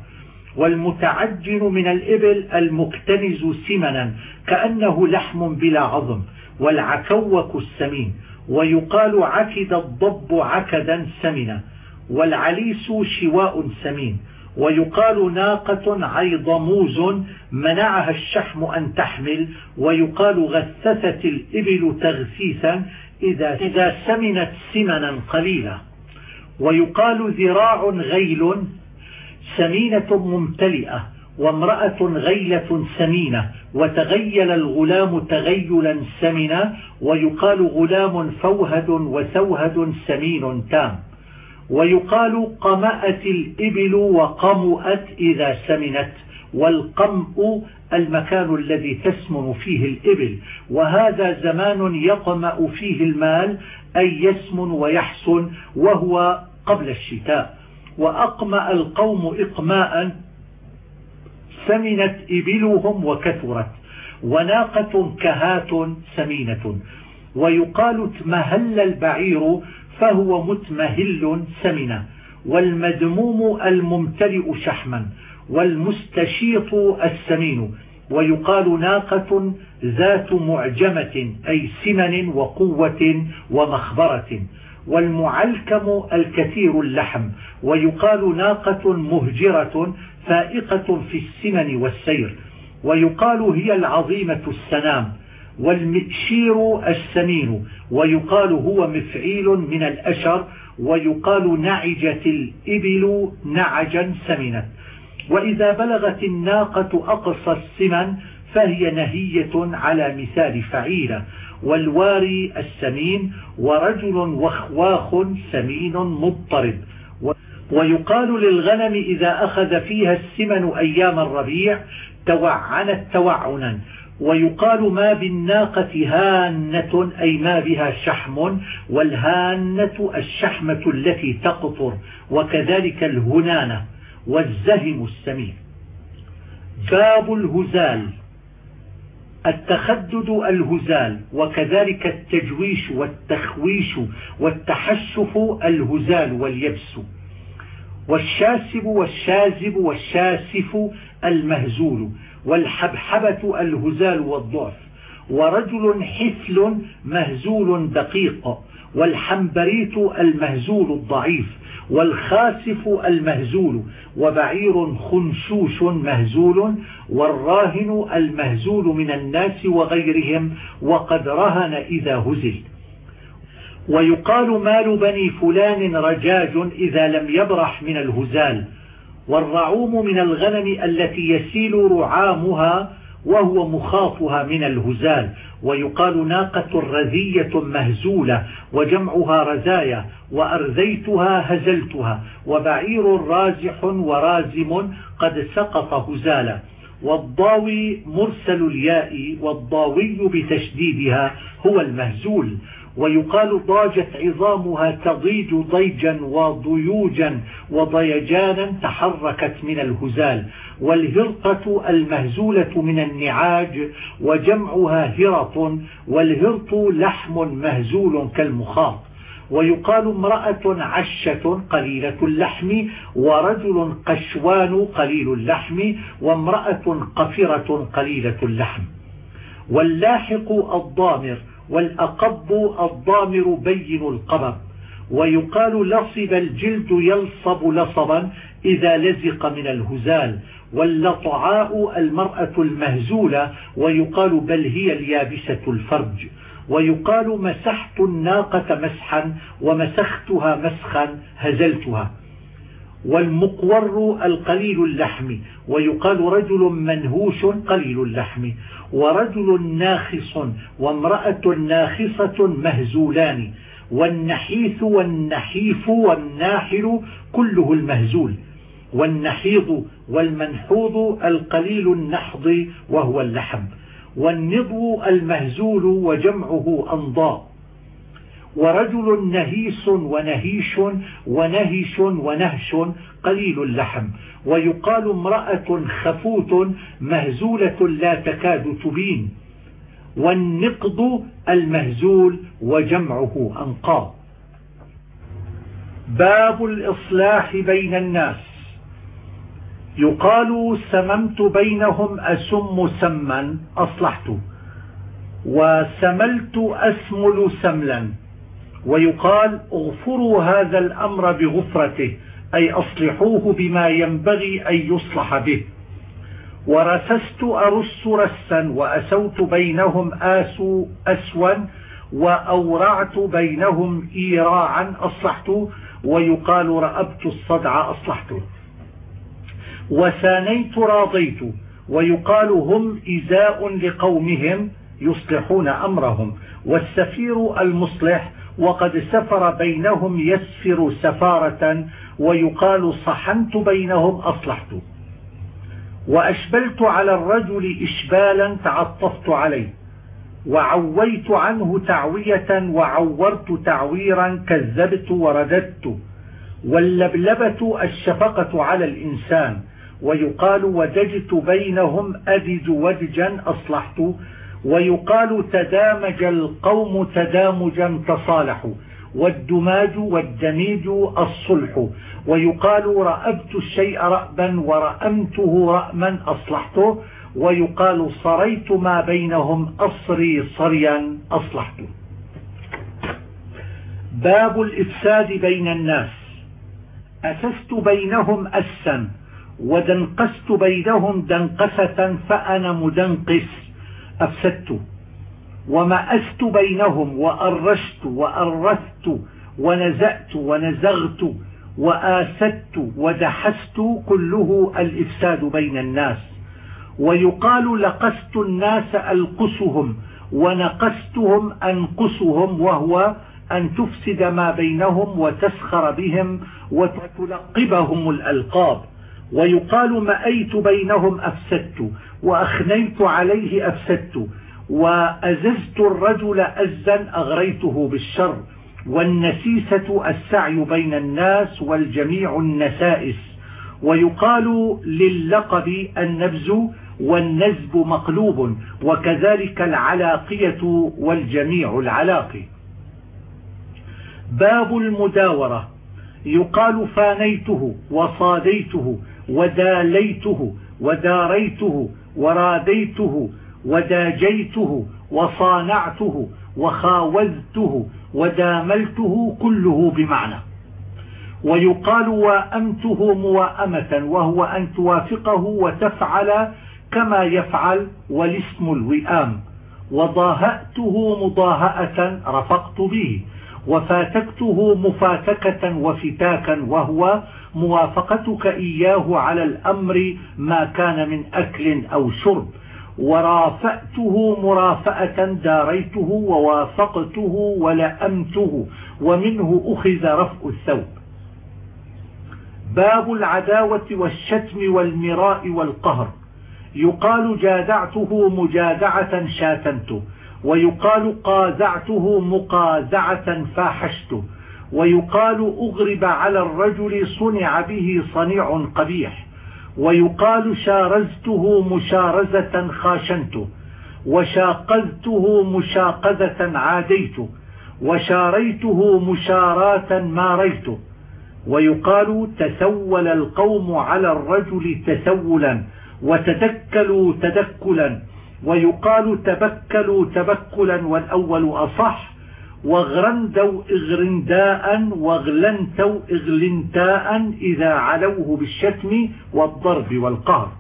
والمتعجن من الإبل المكتنز سمنا كأنه لحم بلا عظم والعكوك السمين ويقال عكد الضب عكدا سمنا والعليس شواء سمين ويقال ناقة عيضموز منعها الشحم أن تحمل ويقال غثثت الإبل تغثيثا إذا, إذا سمنت سمنا قليلا ويقال ذراع غيل سمينة ممتلئة وامرأة غيلة سمينة وتغيل الغلام تغيلا سمنا ويقال غلام فوهد وسوهد سمين تام. ويقال قمأت الإبل وقمؤت إذا سمنت والقمء المكان الذي تسمن فيه الإبل. وهذا زمان يقمأ فيه المال أي يسمن ويحسن وهو قبل الشتاء. وأقمأ القوم إقماء سمنت إبلهم وكثرت وناقة كهات سمينة. ويقال تمهل البعير فهو متمهل سمنة. والمدموم الممتلئ شحما والمستشيط السمين. ويقال ناقة ذات معجمة أي سمن وقوة ومخبرة. والمعلكم الكثير اللحم ويقال ناقة مهجرة فائقة في السمن والسير ويقال هي العظيمة السنام والمئشير السمين ويقال هو مفعيل من الأشر ويقال نعجت الإبل نعجا سمنت. وإذا بلغت الناقة أقصى السمن فهي نهية على مثال فعيلة. والواري السمين ورجل وخواخ سمين مضطرب. ويقال للغنم إذا أخذ فيها السمن أيام الربيع توعنت توعنا. ويقال ما بالناقة هانة أي ما بها شحم والهانة الشحمة التي تقطر وكذلك الهنانة والزهم السمين. باب الهزال. التخدد الهزال وكذلك التجويش والتخويش والتحشف الهزال واليبس. والشاسب والشازب والشاسف المهزول والحبحبة الهزال والضعف. ورجل حثل مهزول دقيق والحنبريت المهزول الضعيف. والخاسف المهزول وبعير خنشوش مهزول والراهن المهزول من الناس وغيرهم وقد رهن إذا هزل. ويقال مال بني فلان رجاج إذا لم يبرح من الهزال. والرعوم من الغنم التي يسيل رعامها وهو مخاطها من الهزال ويقال ناقة رذية مهزولة وجمعها رزايا وأرذيتها هزلتها وبعير رازح ورازم قد سقط هزالا. والضاوي مرسل الياء والضاوي بتشديدها هو المهزول. ويقال ضاجت عظامها تضيج ضيجا وضيوجا وضيجانا تحركت من الهزال والهرطة المهزولة من النعاج وجمعها هرط والهرط لحم مهزول كالمخاط. ويقال امرأة عشة قليلة اللحم ورجل قشوان قليل اللحم وامرأة قفرة قليلة اللحم. واللاحق الضامر والأقب الضامر بين القبر ويقال لصب الجلد يلصب لصبا إذا لزق من الهزال واللطعاء المرأة المهزولة ويقال بل هي اليابسة الفرج ويقال مسحت الناقة مسحا ومسختها مسخا هزلتها. والمقور القليل اللحم ويقال رجل منهوش قليل اللحم ورجل ناخص وامرأة ناخصة مهزولان والنحيث والنحيف والناحل كله المهزول والنحيض والمنحوض القليل النحض وهو اللحم والنضو المهزول وجمعه أنضاء. ورجل نهيس ونهيش ونهش ونهش قليل اللحم. ويقال امرأة خفوت مهزولة لا تكاد تبين. والنقض المهزول وجمعه أنقاض باب الإصلاح بين الناس. يقال سممت بينهم أسم سما أصلحت. وسملت أسمل سملا. ويقال اغفروا هذا الأمر بغفرته أي أصلحوه بما ينبغي أن يصلح به. ورسست أرس رسا وأسوت بينهم آسو أسوا وأورعت بينهم إيراعا أصلحت ويقال رأبت الصدع أصلحت. وسانيت راضيت ويقال هم إزاء لقومهم يصلحون أمرهم. والسفير المصلح وقد سفر بينهم يسفر سفارة ويقال صحنت بينهم أصلحت. وأشبلت على الرجل إشبالا تعطفت عليه. وعويت عنه تعوية وعورت تعويرا كذبت ورددت. واللبلبة الشفقة على الإنسان. ويقال ودجت بينهم أدج ودجا أصلحت. ويقال تدامج القوم تدامجا تصالحوا والدماج والدميج الصلح. ويقال رأبت الشيء رأبا ورأمته رأما أصلحته. ويقال صريت ما بينهم أصري صريا أصلحته باب الإفساد بين الناس. أسست بينهم أسا ودنقست بينهم دنقسة فأنا مدنقس. أفسدت ومأست بينهم وأرشت وأرثت ونزأت ونزغت وآسدت ودحست كله الإفساد بين الناس. ويقال لقست الناس ألقسهم ونقستهم أنقسهم وهو أن تفسد ما بينهم وتسخر بهم وتلقبهم الألقاب. ويقال مأيت بينهم أفسدت وأخنيت عليه أفسدت وأززت الرجل أزا أغريته بالشر والنسيسة السعي بين الناس والجميع النسائس. ويقال للقب النبز والنزب مقلوب وكذلك العلاقية والجميع العلاقي. باب المداورة. يقال فانيته وصاديته وداليته وداريته وراديته وداجيته وصانعته وخاوذته وداملته كله بمعنى. ويقال واءمته موائمة وهو أن توافقه وتفعل كما يفعل والاسم الوئام. وضاهأته مضاهأة رفقت به. وفاتكته مفاتكة وفتاكا وهو موافقتك إياه على الأمر ما كان من أكل أو شرب. ورافأته مرافأة داريته ووافقته ولأمته ومنه أخذ رفع الثوب. باب العداوة والشتم والمراء والقهر. يقال جادعته مجادعة شاتمته ويقال قازعته مقازعة فاحشته. ويقال أغرب على الرجل صنع به صنيع قبيح ويقال شارزته مشارزة خاشنته وشاقذته مشاقذة عاديته وشاريته مشاراة ماريته. ويقال تسول القوم على الرجل تسولا وتدكلوا تدكلا ويقال تبكلوا تبكلا والأول أصح وغرندوا إغرنداء وغلنتوا إغلنتاء إذا علوه بالشتم والضرب والقهر.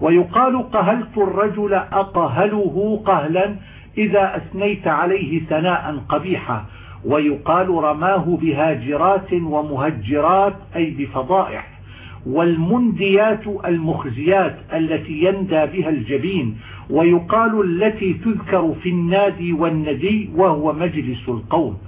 ويقال قهلت الرجل أقهله قهلا إذا أثنيت عليه ثناء قبيحا. ويقال رماه بهاجرات ومهجرات أي بفضائح. والمنديات المخزيات التي يندى بها الجبين ويقال التي تذكر في النادي والندي وهو مجلس القوم.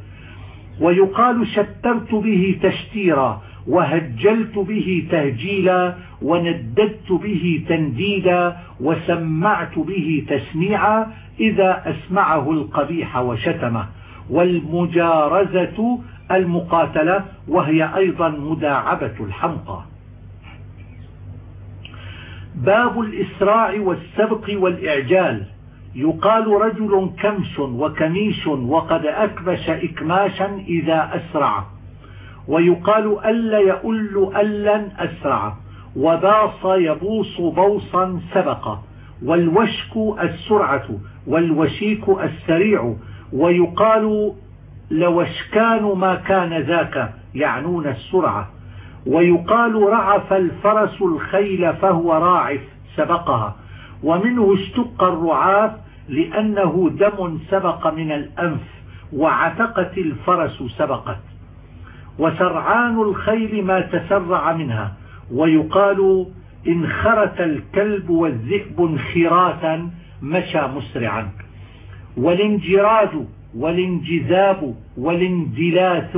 ويقال شترت به تشتيرا وهجلت به تهجيلا ونددت به تنديدا وسمعت به تسميعا إذا أسمعه القبيح وشتمه. والمجارزة المقاتلة وهي أيضا مداعبة الحمقى. باب الإسراع والسبق والإعجال. يقال رجل كمش وكميش وقد أكبش إكماشا إذا أسرع. ويقال ألا يؤل ألا أسرع. وباص يبوص بوصا سبق. والوشك السرعة. والوشيك السريع. ويقال لوشكان ما كان ذاك يعنون السرعة. ويقال رعف الفرس الخيل فهو راعف سبقها. ومنه اشتق الرعاف لأنه دم سبق من الأنف وعتقت الفرس سبقت. وسرعان الخيل ما تسرع منها ويقال إن خرت الكلب والذئب انخراتا مشى مسرعا. والانجراد والانجذاب والاندلاث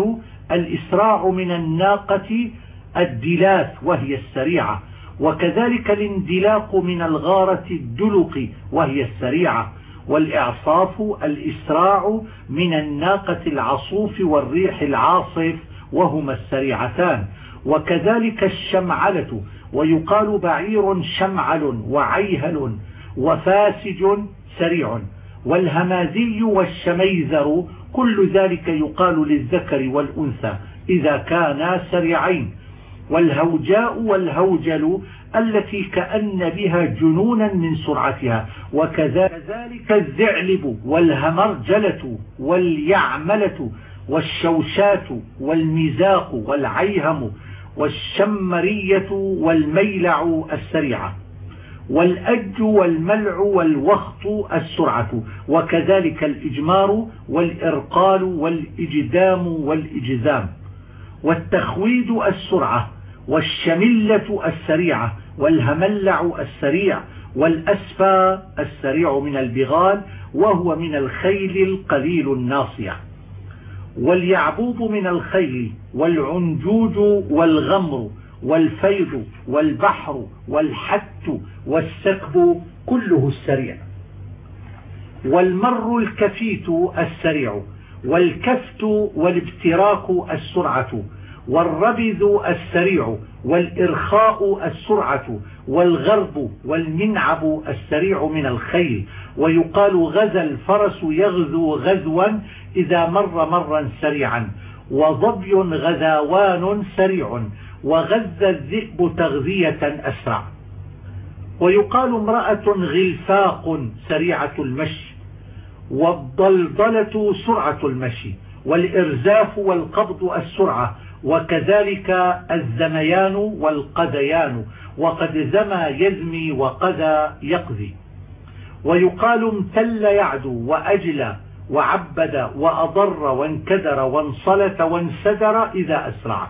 الإسراع من الناقة الدلاث وهي السريعة وكذلك الاندلاق من الغارة الدلق وهي السريعة والإعصاف الإسراع من الناقة العصوف والريح العاصف وهما السريعتان وكذلك الشمعلة ويقال بعير شمعل وعيهل وفاسج سريع والهمازي والشميزر كل ذلك يقال للذكر والأنثى إذا كانا سريعين. والهوجاء والهوجل التي كأن بها جنونا من سرعتها وكذلك الزعلب والهمرجلة واليعملة والشوشات والمزاق والعيهم والشمرية والميلع السريعة والأج والملع والوخط السرعة وكذلك الإجمار والإرقال والإجدام والإجزام والتخويد السرعة والشملة السريعة والهملع السريع والأسفى السريع من البغال وهو من الخيل القليل الناصية. واليعبوب من الخيل والعنجوج والغمر والفيض والبحر والحت والسكب كله السريع. والمر الكفيت السريع والكفت والابتراك السرعة والربذ السريع والإرخاء السرعة والغرب والمنعب السريع من الخيل. ويقال غزا الفرس يغزو غزوا إذا مر مرا سريعا. وضبي غزاوان سريع وغز الذئب تغذية أسرع. ويقال امرأة غلفاق سريعة المشي والضلضلة سرعة المشي والإرزاف والقبض السرعة. وكذلك الزميان والقذيان وقد زمى يزمي وقذى يقذي. ويقال امتل يعدو وأجلى وعبد وأضر وانكدر وانصلت وانسدر إذا أسرع.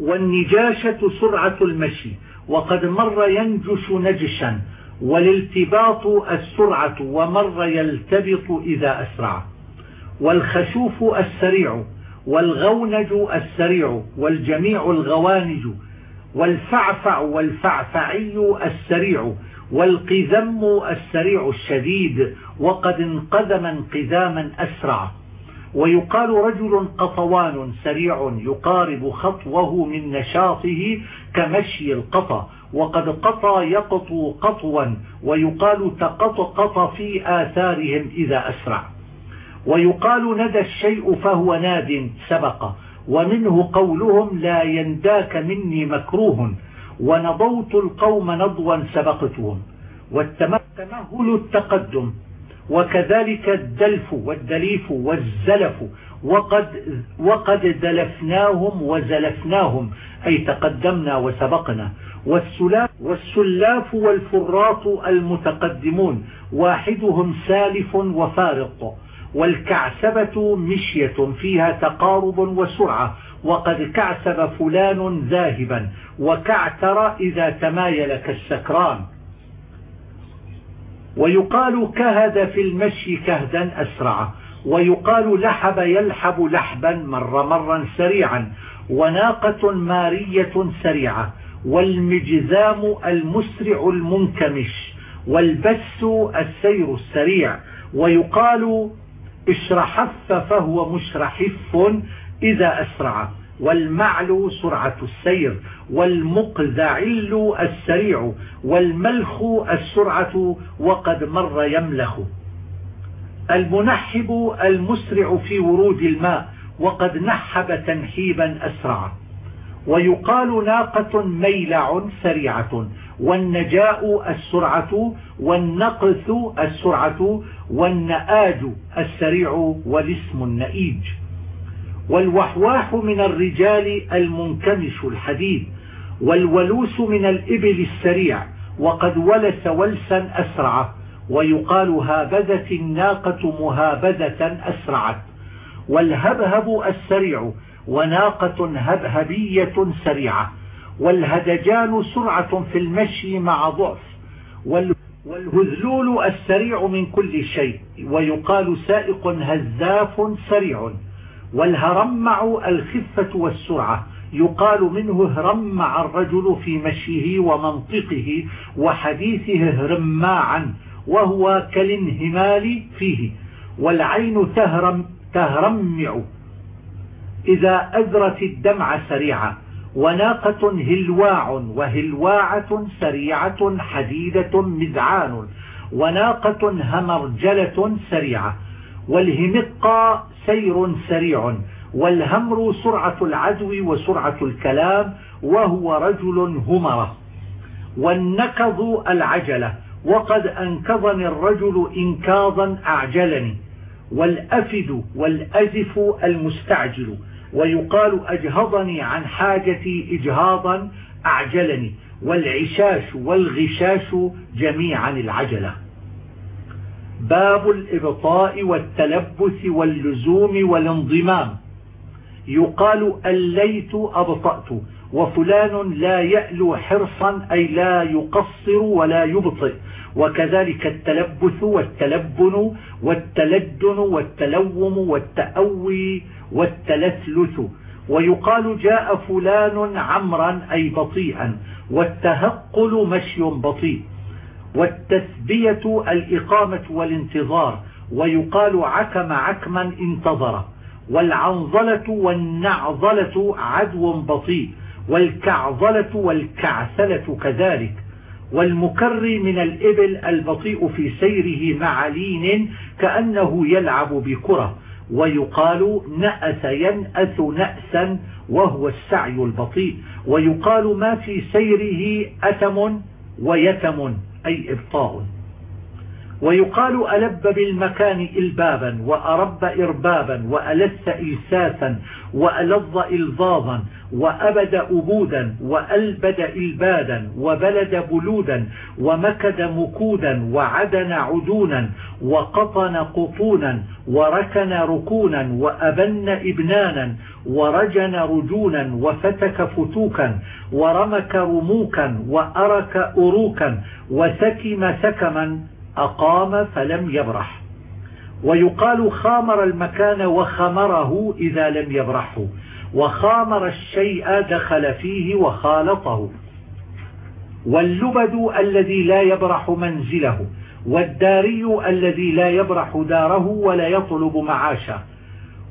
والنجاشة سرعة المشي وقد مر ينجش نجشا والالتباط السرعة ومر يلتبط إذا أسرع. والخشوف السريع والغونج السريع والجميع الغوانج والفعفع والفعفعي السريع والقذم السريع الشديد وقد انقذم انقذاما أسرع. ويقال رجل قطوان سريع يقارب خطوه من نشاطه كمشي القطى وقد قطى يقطو قطوا ويقال تقطقط في آثارهم إذا أسرع. ويقال ندى الشيء فهو ناد سبق ومنه قولهم لا ينداك مني مكروه ونضوت القوم نضوا سبقتهم والتمهل التقدم وكذلك الدلف والدليف والزلف وقد, وقد دلفناهم وزلفناهم أي تقدمنا وسبقنا والسلاف, والسلاف والفراط المتقدمون واحدهم سالف وفارق. والكعسبة مشية فيها تقارب وسرعة وقد كعسب فلان ذاهبا وكعتر إذا تمايل كالسكران. ويقال كهد في المشي كهدا أسرع ويقال لحب يلحب لحبا مر مرا سريعا وناقة مارية سريعة والمجزام المسرع المنكمش والبس السير السريع. ويقال اشرحف فهو مشرحف إذا أسرع والمعل سرعة السير والمقذعل السريع والملخ السرعة وقد مر يملخ. المنحب المسرع في ورود الماء وقد نحب تنحيبا أسرع. ويقال ناقة ميلع سريعة والنجاء السرعة والنقث السرعة والنآج السريع والاسم النئيج. والوحواح من الرجال المنكمش الحديد والولوس من الإبل السريع وقد ولس ولسا أسرع ويقال هابدت الناقة مهابدة أسرعت. والهبهب السريع وناقة هبهبية سريعة. والهدجان سرعة في المشي مع ضعف والهذلول السريع من كل شيء ويقال سائق هزاف سريع والهرمع الخفة والسرعة يقال منه هرمع الرجل في مشيه ومنطقه وحديثه هرماعا وهو كالانهمال فيه والعين تهرم تهرمع إذا أذرت الدمع سريعا. وناقة هلواع وهلواعة سريعة حديدة مذعان وناقة همرجلة سريعة والهمقى سير سريع والهمر سرعة العدو وسرعة الكلام وهو رجل همرة والنكض العجلة وقد أنكضني الرجل إنكاضا أعجلني والأفد والأزف المستعجل ويقال أجهضني عن حاجتي إجهاضا أعجلني. والعشاش والغشاش جميعا العجلة. باب الإبطاء والتلبس واللزوم والانضمام. يقال أليت أبطأت وفلان لا يألو حرصا أي لا يقصر ولا يبطئ. وكذلك التلبث والتلبن والتلدن والتلوم والتأوي والتلثلث ويقال جاء فلان عمرا أي بطيئا والتهقل مشي بطيء والتثبية الإقامة والانتظار ويقال عكم عكما انتظر والعنظلة والنعظلة عدو بطيء والكعظلة والكعثلة كذلك والمكر من الإبل البطيء في سيره مع لين كأنه يلعب بكرة. ويقال نأس ينأث نأسا وهو السعي البطيء. ويقال ما في سيره أتم ويتم أي إبطاء. ويقال ألب بالمكان إلبابا وأرب إربابا وألث إلساسا وألظ إلظاظا وأبد أبودا وألبد إلبادا وبلد بلودا ومكد مكودا وعدن عدونا وقطن قطونا وركن ركونا وأبن إبنانا ورجن رجونا وفتك فتوكا ورمك رموكا وأرك أروكا وسكم سكما أقام فلم يبرح. ويقال خامر المكان وخمره إذا لم يبرحه. وخامر الشيء دخل فيه وخالطه. واللبد الذي لا يبرح منزله. والداري الذي لا يبرح داره ولا يطلب معاشه.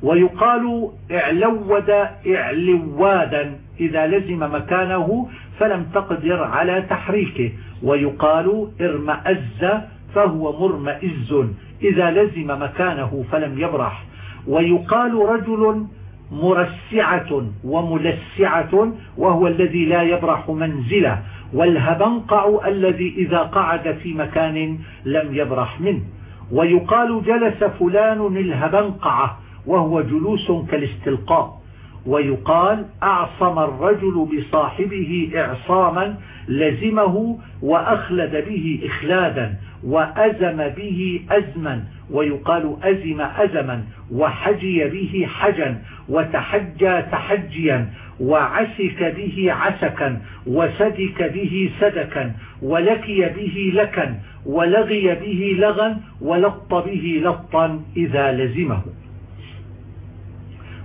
ويقال اعلود اعلوادا إذا لزم مكانه فلم تقدر على تحريكه. ويقال ارمأز فهو مرمئز. إذا لزم مكانه فلم يبرح. ويقال رجل مرسعة وملسعة وهو الذي لا يبرح منزله. والهبنقع الذي إذا قعد في مكان لم يبرح منه. ويقال جلس فلان الهبنقعة وهو جلوس كالاستلقاء. ويقال أعصم الرجل بصاحبه إعصاما لزمه وأخلد به إخلادا. وأزم به أزما ويقال أزم أزما وحجي به حجا وتحجى تحجيا وعسك به عسكا وسدك به سدكا ولكي به لكا ولغي به لغا ولط به لطا إذا لزمه.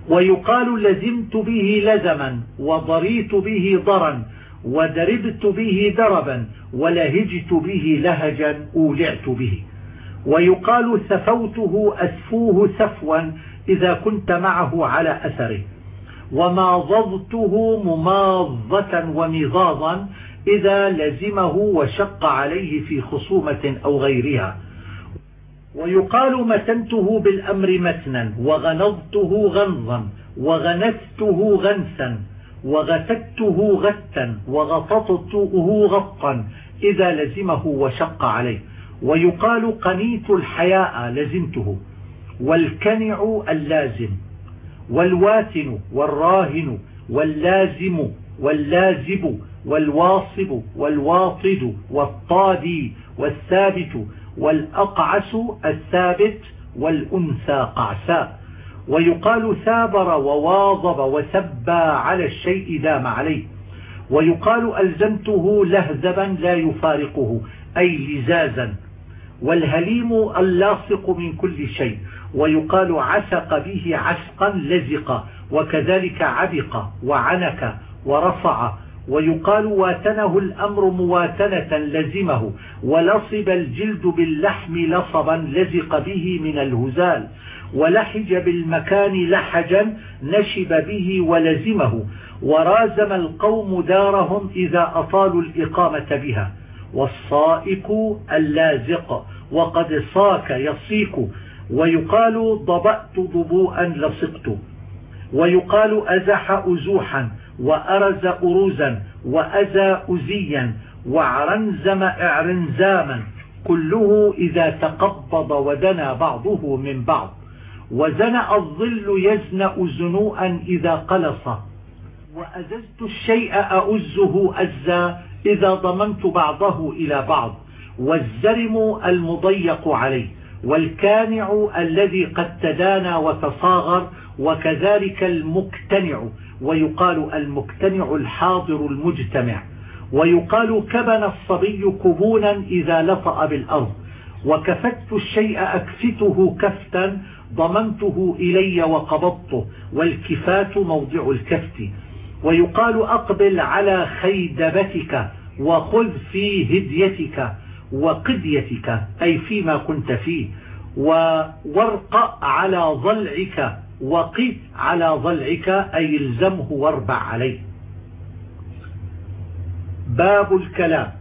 ويقال لزمت به لزما وضريت به ضرا ودربت به دربا ولهجت به لهجا أولعت به. ويقال سفوته أسفوه سفوا إذا كنت معه على أثره. وماضضته مماضة ومضاضا إذا لزمه وشق عليه في خصومة أو غيرها. ويقال متنته بالأمر متنا وغنضته غنظا وغنثته غنسا وغتته غتا وغططته غطا إذا لزمه وشق عليه. ويقال قنيت الحياء لزمته والكنع اللازم والواتن والراهن واللازم واللازب والواصب والواطد والطادي والثابت والأقعس الثابت والأنثى قعساء. ويقال ثابر وواظب وثبى على الشيء دام عليه. ويقال ألزمته لهذبا لا يفارقه أي لزازا. والهليم اللاصق من كل شيء ويقال عسق به عسقا لزق وكذلك عبق وعنك ورفع ويقال واتنه الأمر مواتنة لزمه ولصب الجلد باللحم لصبا لزق به من الهزال ولحج بالمكان لحجا نشب به ولزمه ورازم القوم دارهم إذا أطالوا الإقامة بها والصائك اللازق وقد صاك يصيك ويقال ضبأت ضبوءا لصقت ويقال أزح أزوحا وأرز أروزا وأزى أزيا وعرنزم اعرنزاما كله إذا تقبض ودنا بعضه من بعض وزنأ الظل يزنأ زنوءا إذا قلص وأززت الشيء أؤزه أزا إذا ضمنت بعضه إلى بعض والزرم المضيق عليه والكانع الذي قد تدانى وتصاغر وكذلك المقتنع ويقال المقتنع الحاضر المجتمع ويقال كبن الصبي كبونا إذا لطأ بالأرض وكفت الشيء أكفته كفتا ضمنته إلي وقبضته والكفات موضع الكفت. ويقال أقبل على خيدبتك وخذ في هديتك وقديتك أي فيما كنت فيه وورق على ضلعك وقف على ضلعك أي الزمه واربع عليه. باب الكلام.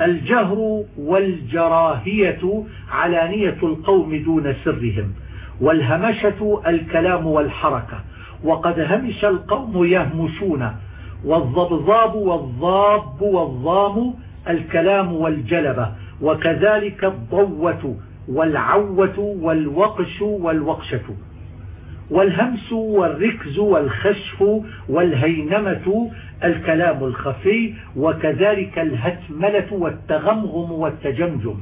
الجهر والجراهية علانية القوم دون سرهم والهمشة الكلام والحركة. وقد همش القوم يهمشون والضبضاب والضاب والضام الكلام والجلبة. وكذلك الضوة والعوة والوقش والوقشة. والهمس والركز والخشف والهينمة الكلام الخفي وكذلك الهتملة والتغمغم والتجمجم.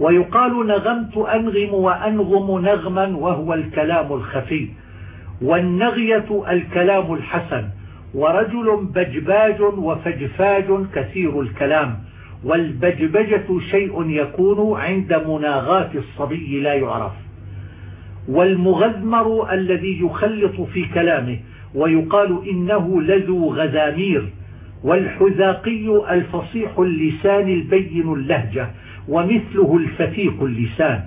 ويقال نغمت أنغم وأنغم نغما وهو الكلام الخفي. والنغية الكلام الحسن. ورجل بجباج وفجفاج كثير الكلام. والبجبجة شيء يكون عند مناغاة الصبي لا يعرف. والمغذمر الذي يخلط في كلامه ويقال إنه لذو غزامير والحذاقي الفصيح اللسان البين اللهجة ومثله الفتيق اللسان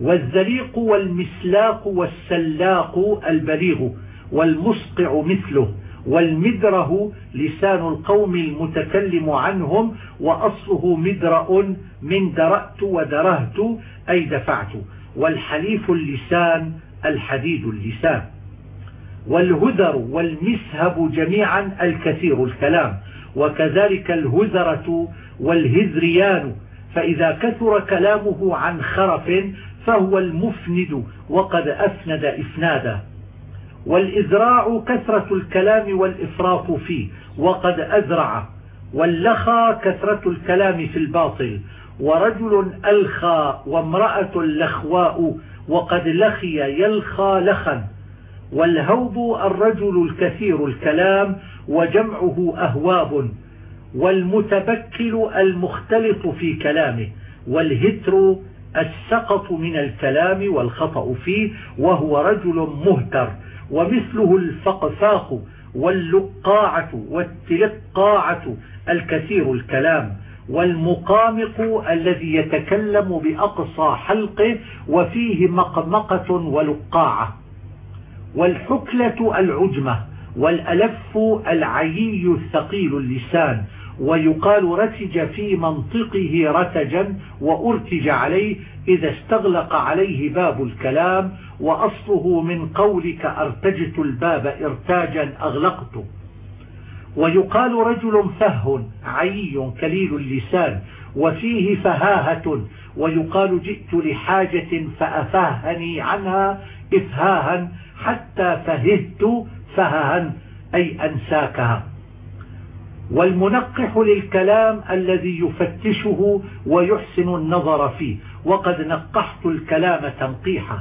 والزليق والمسلاق والسلاق البليغ والمسقع مثله والمدره لسان القوم المتكلم عنهم وأصله مدرأ من درأت ودرهت أي دفعت. والحليف اللسان الحديد اللسان. والهذر والمسهب جميعا الكثير الكلام. وكذلك الهذرة والهذريان. فإذا كثر كلامه عن خرف فهو المفند وقد أفند إفنادا. والإزراع كثرة الكلام والإفراط فيه وقد أزرع. واللخى كثرة الكلام في الباطل. ورجل ألخى وامرأة لخواء وقد لخي يلخى لخا والهوب الرجل الكثير الكلام وجمعه أهواب والمتبكل المختلط في كلامه والهتر السقط من الكلام والخطأ فيه وهو رجل مهتر ومثله الفقفاق واللقاعة والتلقاعة الكثير الكلام. والمقامق الذي يتكلم بأقصى حلقه وفيه مقمقة ولقاعة. والحكلة العجمة والألف العيي الثقيل اللسان ويقال رتج في منطقه رتجا وأرتج عليه إذا استغلق عليه باب الكلام وأصله من قولك أرتجت الباب إرتاجا أغلقته. ويقال رجل فه عي كليل اللسان وفيه فهاهة ويقال جئت لحاجة فأفهني عنها إفهاها حتى فهدت فهها أي أنساكها. والمنقح للكلام الذي يفتشه ويحسن النظر فيه وقد نقحت الكلام تنقيحا.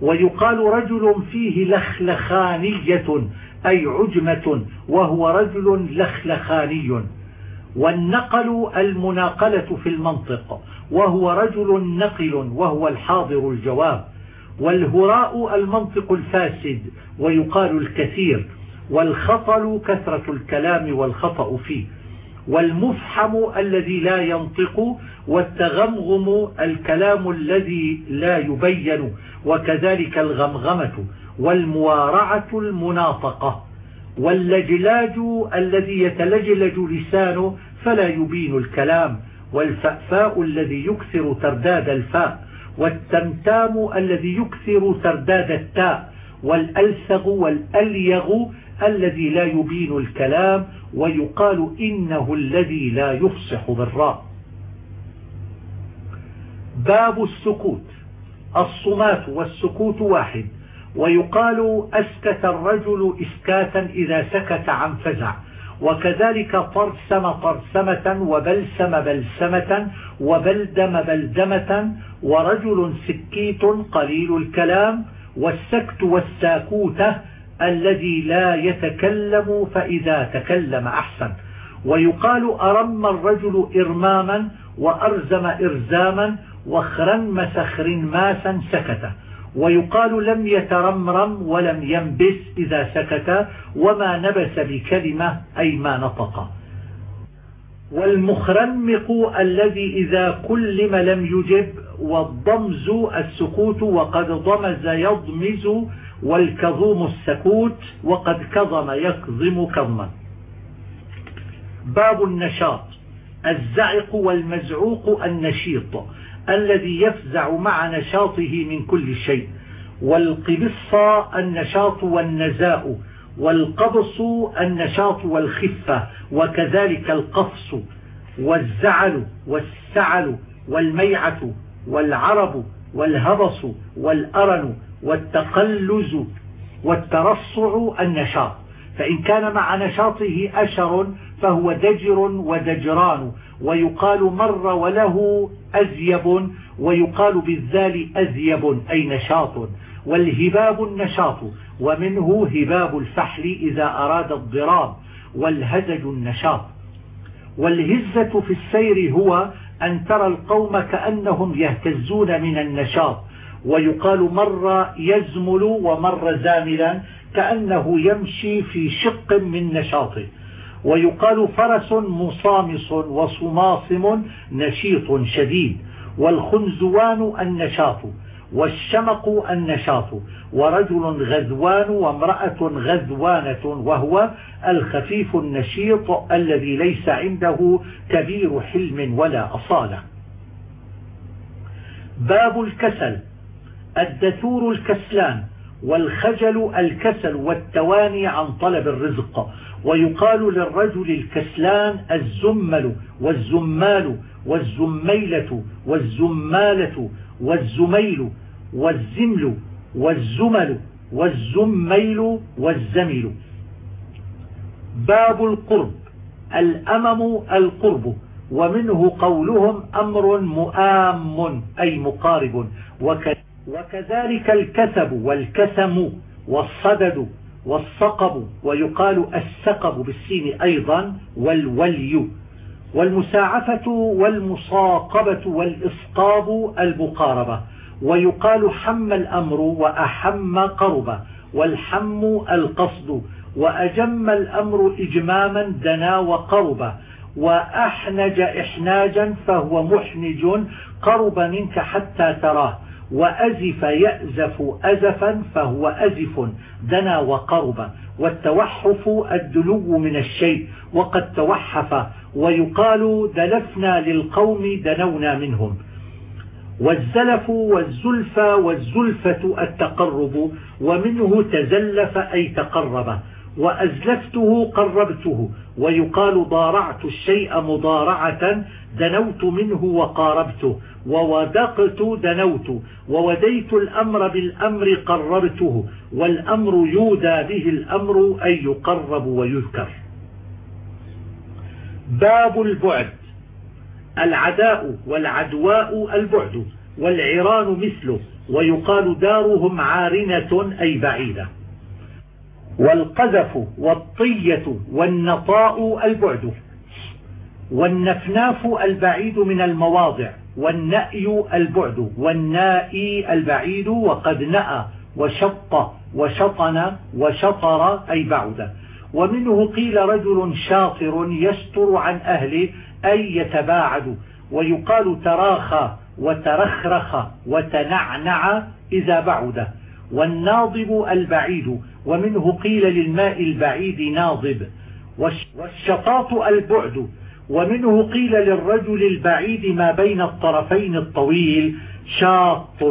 ويقال رجل فيه لخلخانية أي عجمة وهو رجل لخلخاني. والنقل المناقلة في المنطق وهو رجل نقل وهو الحاضر الجواب. والهراء المنطق الفاسد ويقال الكثير. والخطل كثرة الكلام والخطأ فيه. والمفحم الذي لا ينطق والتغمغم الكلام الذي لا يبين وكذلك الغمغمة. والموارعة المناطقة. واللجلاج الذي يتلجلج لسانه فلا يبين الكلام. والفأفاء الذي يكثر ترداد الفاء. والتمتام الذي يكثر ترداد التاء. والألسغ والأليغ الذي لا يبين الكلام. ويقال إنه الذي لا يفصح بالراء. باب السكوت. الصمات والسكوت واحد. ويقال أسكت الرجل إسكاتا إذا سكت عن فزع. وكذلك طرسم طرسمة وبلسم بلسمة وبلدم بلدمة ورجل سكيت قليل الكلام والسكت والساكوتة الذي لا يتكلم فإذا تكلم أحسن. ويقال أرم الرجل إرماما وأرزم إرزاما وخرنمس خرنماسا سكت. ويقال لم يترمرم ولم ينبس إذا سكت وما نبس بكلمة أي ما نطق. والمخرمق الذي إذا كلم لم يجب والضمز السكوت وقد ضمز يضمز والكظوم السكوت وقد كظم يكظم كظما. باب النشاط الزعق والمزعوق النشيط. الذي يفزع مع نشاطه من كل شيء والقبص النشاط والنزاء والقبص النشاط والخفة وكذلك القفص والزعل والسعل والميعة والعرب والهبص والأرن والتقلز والترصع النشاط. فإن كان مع نشاطه أشر فهو دجر ودجران ويقال مر وله أزيب ويقال بالذال أزيب أي نشاط والهباب النشاط ومنه هباب الفحل إذا أراد الضراب والهزج النشاط. والهزة في السير هو أن ترى القوم كأنهم يهتزون من النشاط ويقال مر يزمل ومر زاملا كأنه يمشي في شق من نشاطه. ويقال فرس مصامص وصماصم نشيط شديد والخنزوان النشاط والشمق النشاط ورجل غذوان وامرأة غذوانة وهو الخفيف النشيط الذي ليس عنده كبير حلم ولا أصالة. باب الكسل الدثور الكسلان والخجل الكسل والتواني عن طلب الرزق. ويقال للرجل الكسلان الزمل والزمال والزميلة والزمالة والزميل والزمل والزمل والزميل والزمل باب القرب الأمم القرب ومنه قولهم أمر مؤام أي مقارب. وكذلك الكسب والكسم والصدد والصقب ويقال السقب بالسين أيضا والولي والمساعفة والمصاقبة والإسقاب المقاربة ويقال حم الأمر وأحم قرب والحم القصد وأجم الأمر إجماما دنا وقرب وأحنج إحناجا فهو محنج قرب منك حتى تراه وأزف يأزف أزفا فهو أزف دنا وقرب والتوحف الدلو من الشيء وقد توحف ويقال دلفنا للقوم دنونا منهم. والزلف والزلف والزلفة التقرب ومنه تزلف أي تقرب. وأزلفته قربته ويقال ضارعت الشيء مضارعة دنوت منه وقاربته وودقت دنوت ووديت الأمر بالأمر قربته والأمر يودى به الأمر أي يقرب ويذكر. باب البعد. العداء والعدواء البعد والعران مثله ويقال دارهم عارنة أي بعيدة. والقذف والطية والنطاء البعد والنفناف البعيد من المواضع والنأي البعد والنائي البعيد وقد نأى وشط وشطن وشطر أي بعد ومنه قيل رجل شاطر يستر عن أهله أي يتباعد ويقال تراخى وترخرخ وتنعنع إذا بعد والناضب البعيد ومنه قيل للماء البعيد ناضب والشطاط البعد. ومنه قيل للرجل البعيد ما بين الطرفين الطويل شاط.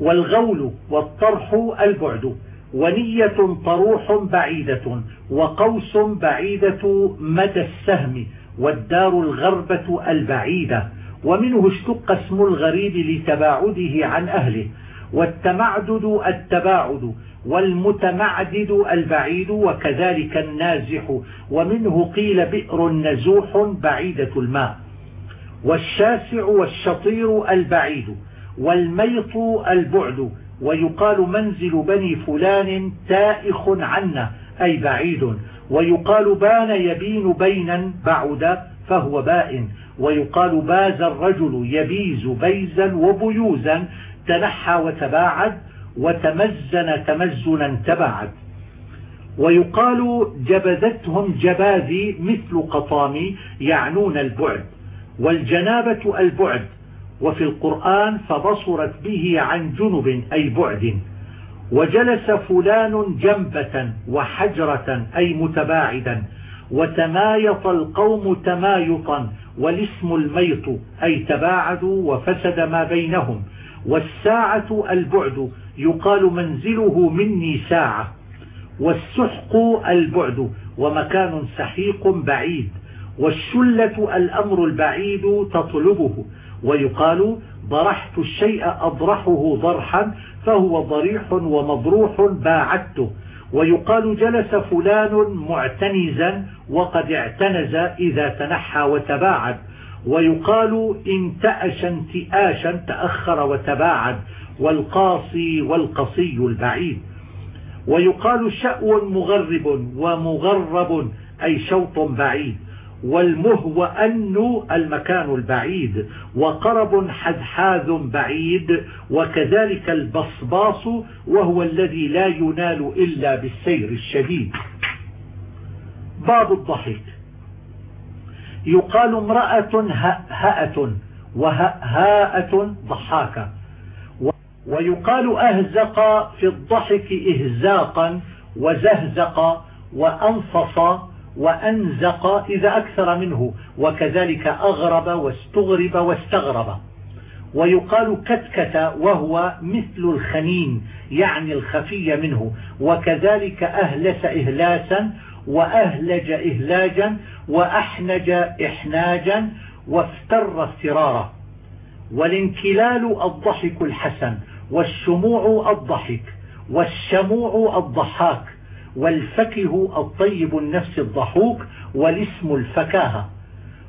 والغول والطرح البعد. ونية طروح بعيدة وقوس بعيدة مدى السهم والدار الغربة البعيدة. ومنه اشتق اسم الغريب لتباعده عن أهله. والتمعدد التباعد والمتمعدد البعيد وكذلك النازح. ومنه قيل بئر نزوح بعيدة الماء. والشاسع والشطير البعيد والميط البعد. ويقال منزل بني فلان تائخ عنا أي بعيد. ويقال بان يبين بينا بعد فهو بائن. ويقال باز الرجل يبيز بيزا وبيوزا تنحى وتباعد وتمزن تمزنا تباعد. ويقال جبذتهم جباذي مثل قطامي يعنون البعد والجنابة البعد. وفي القرآن فبصرت به عن جنب أي بعد. وجلس فلان جنبة وحجرة أي متباعدا. وتمايط القوم تمايطا والاسم الميط أي تباعدوا وفسد ما بينهم. والساعة البعد يقال منزله مني ساعة. والسحق البعد ومكان سحيق بعيد. والشلة الأمر البعيد تطلبه ويقال ضرحت الشيء أضرحه ضرحا فهو ضريح ومضروح باعدته. ويقال جلس فلان معتنزا وقد اعتنز إذا تنحى وتباعد. ويقال انتأش انتئاشا تأخر وتباعد والقاصي والقصي البعيد. ويقال شأو مغرب ومغرب أي شوط بعيد. والمهوأن المكان البعيد. وقرب حذحاذ بعيد. وكذلك البصباص وهو الذي لا ينال إلا بالسير الشديد. باب الضحك. يقال امرأة هأة وهاءة ضحاكة ويقال أهزق في الضحك إهزاقا وزهزق وأنفص وأنزق إذا أكثر منه وكذلك أغرب واستغرب واستغرب. ويقال كتكت وهو مثل الخنين يعني الخفي منه. وكذلك أهلس إهلاسا وأهلج إهلاجا وأحنج إحناجا وافتر افترارا والانكلال الضحك الحسن والشموع الضحك والشموع الضحاك والفكه الطيب النفس الضحوك والاسم الفكاهة.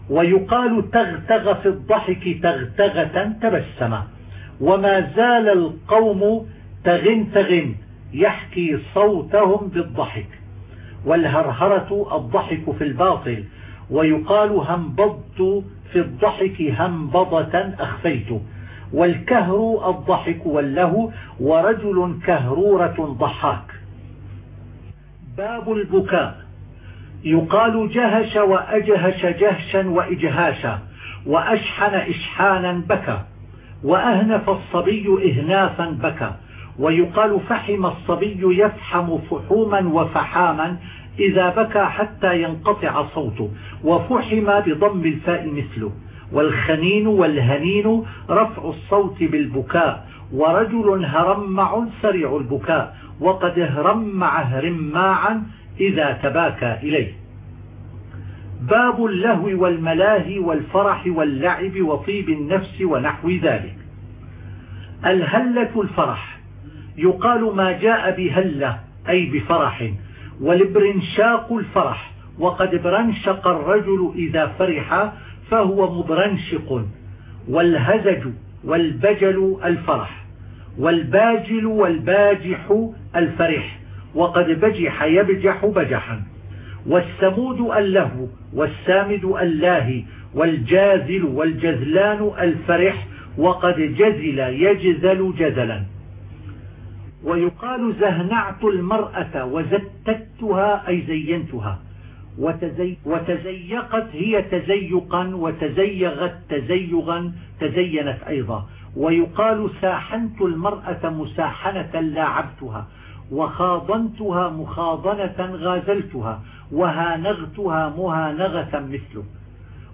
ويقال تغتغ في الضحك تغتغة تبسم. وما زال القوم تغن تغن يحكي صوتهم بالضحك. والهرهرة الضحك في الباطل ويقال همبضت في الضحك همبضة أخفيت والكهر الضحك والله ورجل كهرورة ضحاك. باب البكاء يقال جهش وأجهش جهشا وإجهاشا وأشحن إشحانا بكى وأهنف الصبي إهنافا بكى. ويقال فحم الصبي يفحم فحوما وفحاما إذا بكى حتى ينقطع صوته وفحم بضم الفاء مثله. والخنين والهنين رفع الصوت بالبكاء ورجل هرمع سريع البكاء وقد هرمع هرماعا إذا تباكى إليه. باب اللهو والملاهي والفرح واللعب وطيب النفس ونحو ذلك. الهلة الفرح يقال ما جاء بهلة أي بفرح والبرنشاق الفرح. وقد برنشق الرجل إذا فرح فهو مبرنشق والهزج والبجل الفرح والباجل والباجح الفرح. وقد بجح يبجح بجحا. والسمود اللهو والسامد اللاهي والجازل والجزلان الفرح. وقد جزل يجزل جزلا. ويقال زهنعت المرأة وزتتها أي زينتها. وتزي وتزيقت هي تزيقا وتزيغت تزيغا تزينت أيضا. ويقال ساحنت المرأة مساحنة لاعبتها وخاضنتها مخاضنة غازلتها وهانغتها مهانغة مثله.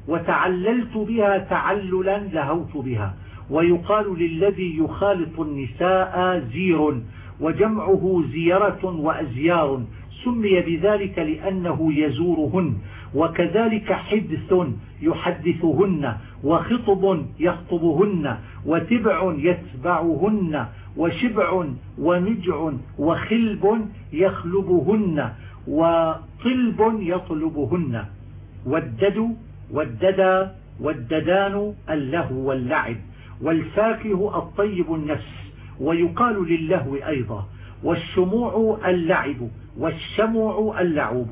وتعللت بها تعللا لهوت بها. ويقال للذي يخالط النساء زير. وجمعه زيرة وأزيار. سمي بذلك لأنه يزورهن وكذلك حدث يحدثهن وخطب يخطبهن وتبع يتبعهن وشبع ونجع وخلب يخلبهن وطلب يطلبهن. والدد والددا والددان اللهو واللعب. والفاكه الطيب النفس. ويقال للهو أيضا والشموع اللعب والشموع اللعب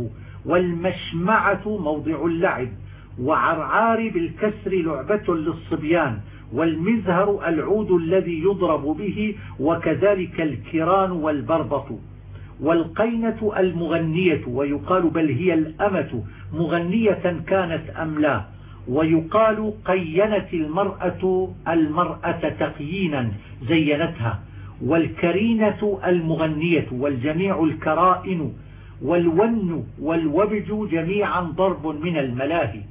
والمشمعة موضع اللعب وعرعار بالكسر لعبة للصبيان والمزهر العود الذي يضرب به وكذلك الكران والبربط والقينة المغنية ويقال بل هي الأمة مغنية كانت أم لا. ويقال قينت المرأة المرأة تقيينا زينتها. والكرينة المغنية والجميع الكرائن والون والوبج جميعا ضرب من الملاهي.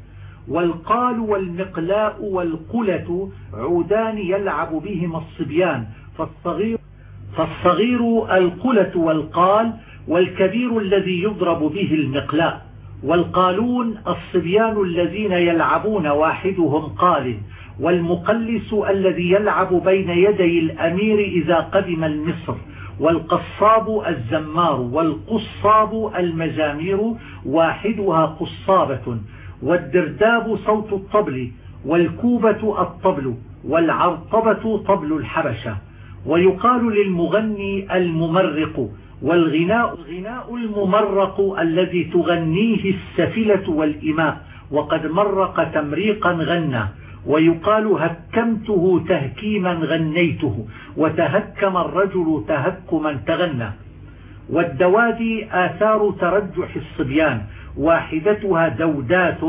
والقال والمقلاء والقلة عودان يلعب بهما الصبيان. فالصغير, فالصغير القلة والقال والكبير الذي يضرب به المقلاء. والقالون الصبيان الذين يلعبون واحدهم قال والمقلس الذي يلعب بين يدي الأمير إذا قدم المصر والقصاب الزمار والقصاب المزامير واحدها قصابة والدرداب صوت الطبل والكوبة الطبل والعرطبة طبل الحبشة ويقال للمغني الممرق والغناء غناء الممرق الذي تغنيه السفلة والإماء وقد مرق تمريقا غنى ويقال هكمته تهكيما غنيته وتهكم الرجل تهكما تغنى. والدوادي آثار ترجح الصبيان واحدتها دودات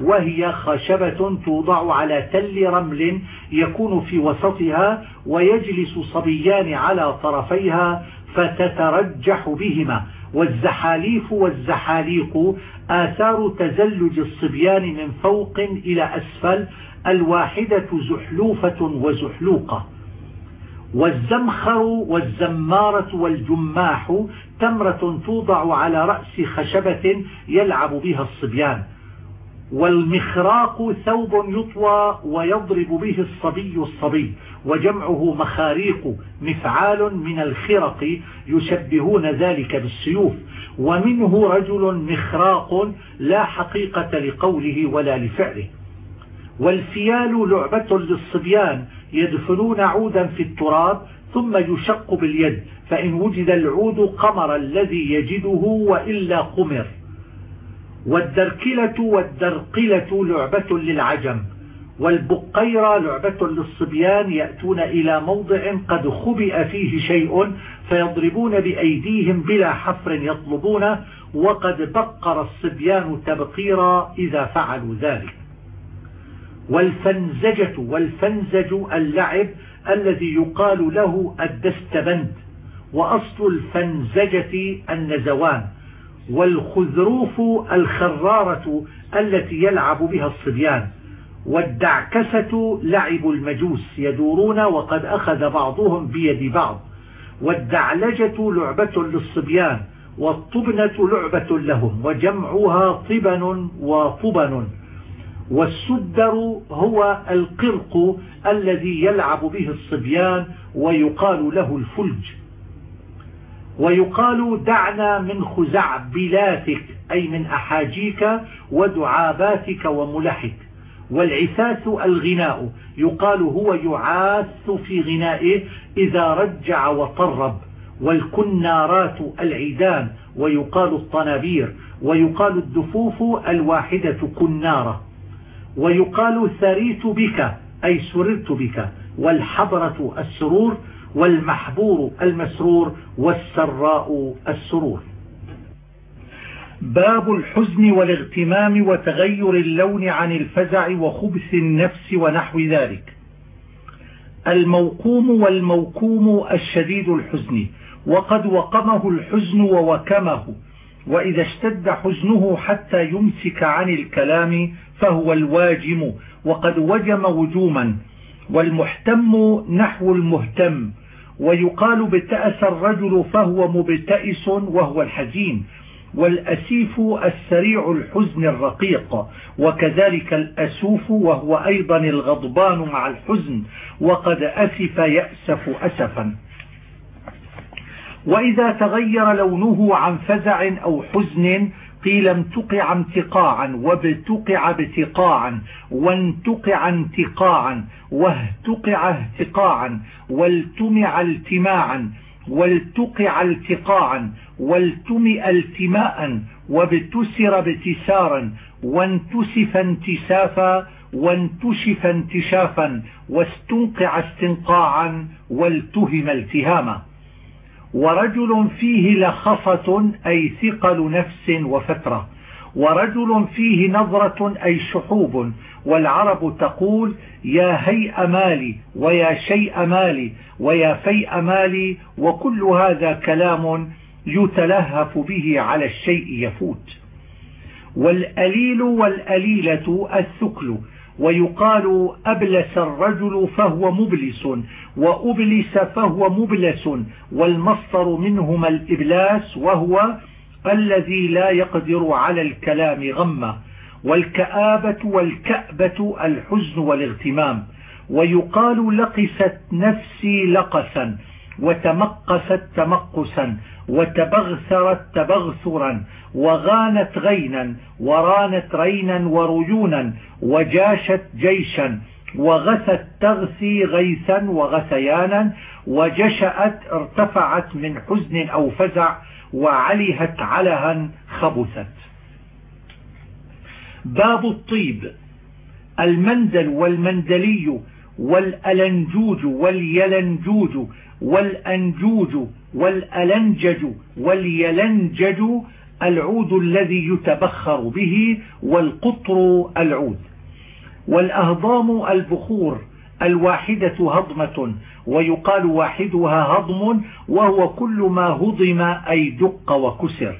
وهي خشبة توضع على تل رمل يكون في وسطها ويجلس صبيان على طرفيها فتترجح بهما. والزحاليف والزحاليق آثار تزلج الصبيان من فوق إلى أسفل الواحدة زحلوفة وزحلوقة. والزمخر والزمارة والجماح تمرة توضع على رأس خشبة يلعب بها الصبيان. والمخراق ثوب يطوى ويضرب به الصبي الصبي وجمعه مخاريق مفعال من الخرق يشبهون ذلك بالسيوف. ومنه رجل مخراق لا حقيقة لقوله ولا لفعله. والفيال لعبة للصبيان يدفنون عودا في التراب ثم يشق باليد فإن وجد العود قمر الذي يجده وإلا قمر. والدركلة والدرقلة لعبة للعجم والبقيرة لعبة للصبيان يأتون إلى موضع قد خبئ فيه شيء فيضربون بأيديهم بلا حفر يطلبونه وقد بقر الصبيان تبقيرا إذا فعلوا ذلك. والفنزجة والفنزج اللعب الذي يقال له الدستبند وأصل الفنزجة النزوان والخذروف الخرارة التي يلعب بها الصبيان والدعكسة لعب المجوس يدورون وقد أخذ بعضهم بيد بعض والدعلجة لعبة للصبيان والطبنة لعبة لهم وجمعها طبن وطبن والسدر هو القرق الذي يلعب به الصبيان ويقال له الفلج. ويقال دعنا من خزعبلاتك أي من أحاجيك ودعاباتك وملحك. والعثاث الغناء يقال هو يعاث في غنائه إذا رجع وطرب. والكنارات العيدان ويقال الطنابير. ويقال الدفوف الواحدة كنارة. ويقال ثريت بك أي سررت بك. والحبرة السرور والمحبور المسرور والسراء السرور. باب الحزن والاغتمام وتغير اللون عن الفزع وخبث النفس ونحو ذلك. الموقوم والموكوم الشديد الحزن وقد وقمه الحزن ووكمه وإذا اشتد حزنه حتى يمسك عن الكلام فهو الواجم وقد وجم وجوما والمحتم نحو المهتم ويقال بتأس الرجل فهو مبتئس وهو الحزين والأسيف السريع الحزن الرقيق وكذلك الأسوف وهو أيضا الغضبان مع الحزن وقد أسف يأسف أسفا. وإذا تغير لونه عن فزع أو حزن قيل امتقع امتقاعا وابتقع ابتقاعا وانتقع انتقاعا واهتقع اهتقاعا والتمع التماعا والتقع التقاعا والتمئ التماء وابتسر ابتسارا وانتسف انتسافا وانتشف انتشافا واستنقع استنقاعا والتهم التهاما. ورجل فيه لخصة أي ثقل نفس وفترة ورجل فيه نظرة أي شحوب والعرب تقول يا هيء مالي ويا شيء مالي ويا فيء مالي وكل هذا كلام يتلهف به على الشيء يفوت. والأليل والأليلة الثكل ويقال أبلس الرجل فهو مبلس وأبلس فهو مبلس والمصدر منهما الإبلاس وهو الذي لا يقدر على الكلام غمة والكآبة والكأبة الحزن والاغتمام ويقال لقست نفسي لقسا وتمقست تمقسا وتبغثرت تبغثرا وغانت غينا ورانت رينا وريونا وجاشت جيشا وغثت تغثي غيثا وغثيانا وجشأت ارتفعت من حزن أو فزع وعلهت علها خبثت. باب الطيب المندل والمندلي والألنجوج واليلنجوج والأنجوج والألنجج واليلنجج العود الذي يتبخر به والقطر العود. والأهضام البخور الواحدة هضمة ويقال واحدها هضم وهو كل ما هضم أي دق وكسر.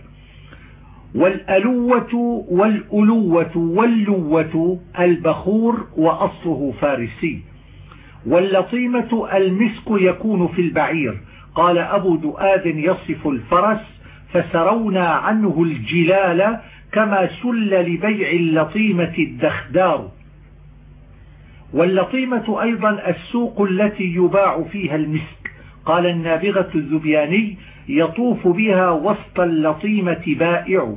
والألوة والألوة واللوة البخور وأصله فارسي. واللطيمة المسك يكون في البعير. قال أبو دؤاد يصف الفرس فسرونا عنه الجلال كما سل لبيع اللطيمة الدخدار. واللطيمة أيضا السوق التي يباع فيها المسك. قال النابغة الذبياني يطوف بها وسط اللطيمة بائع.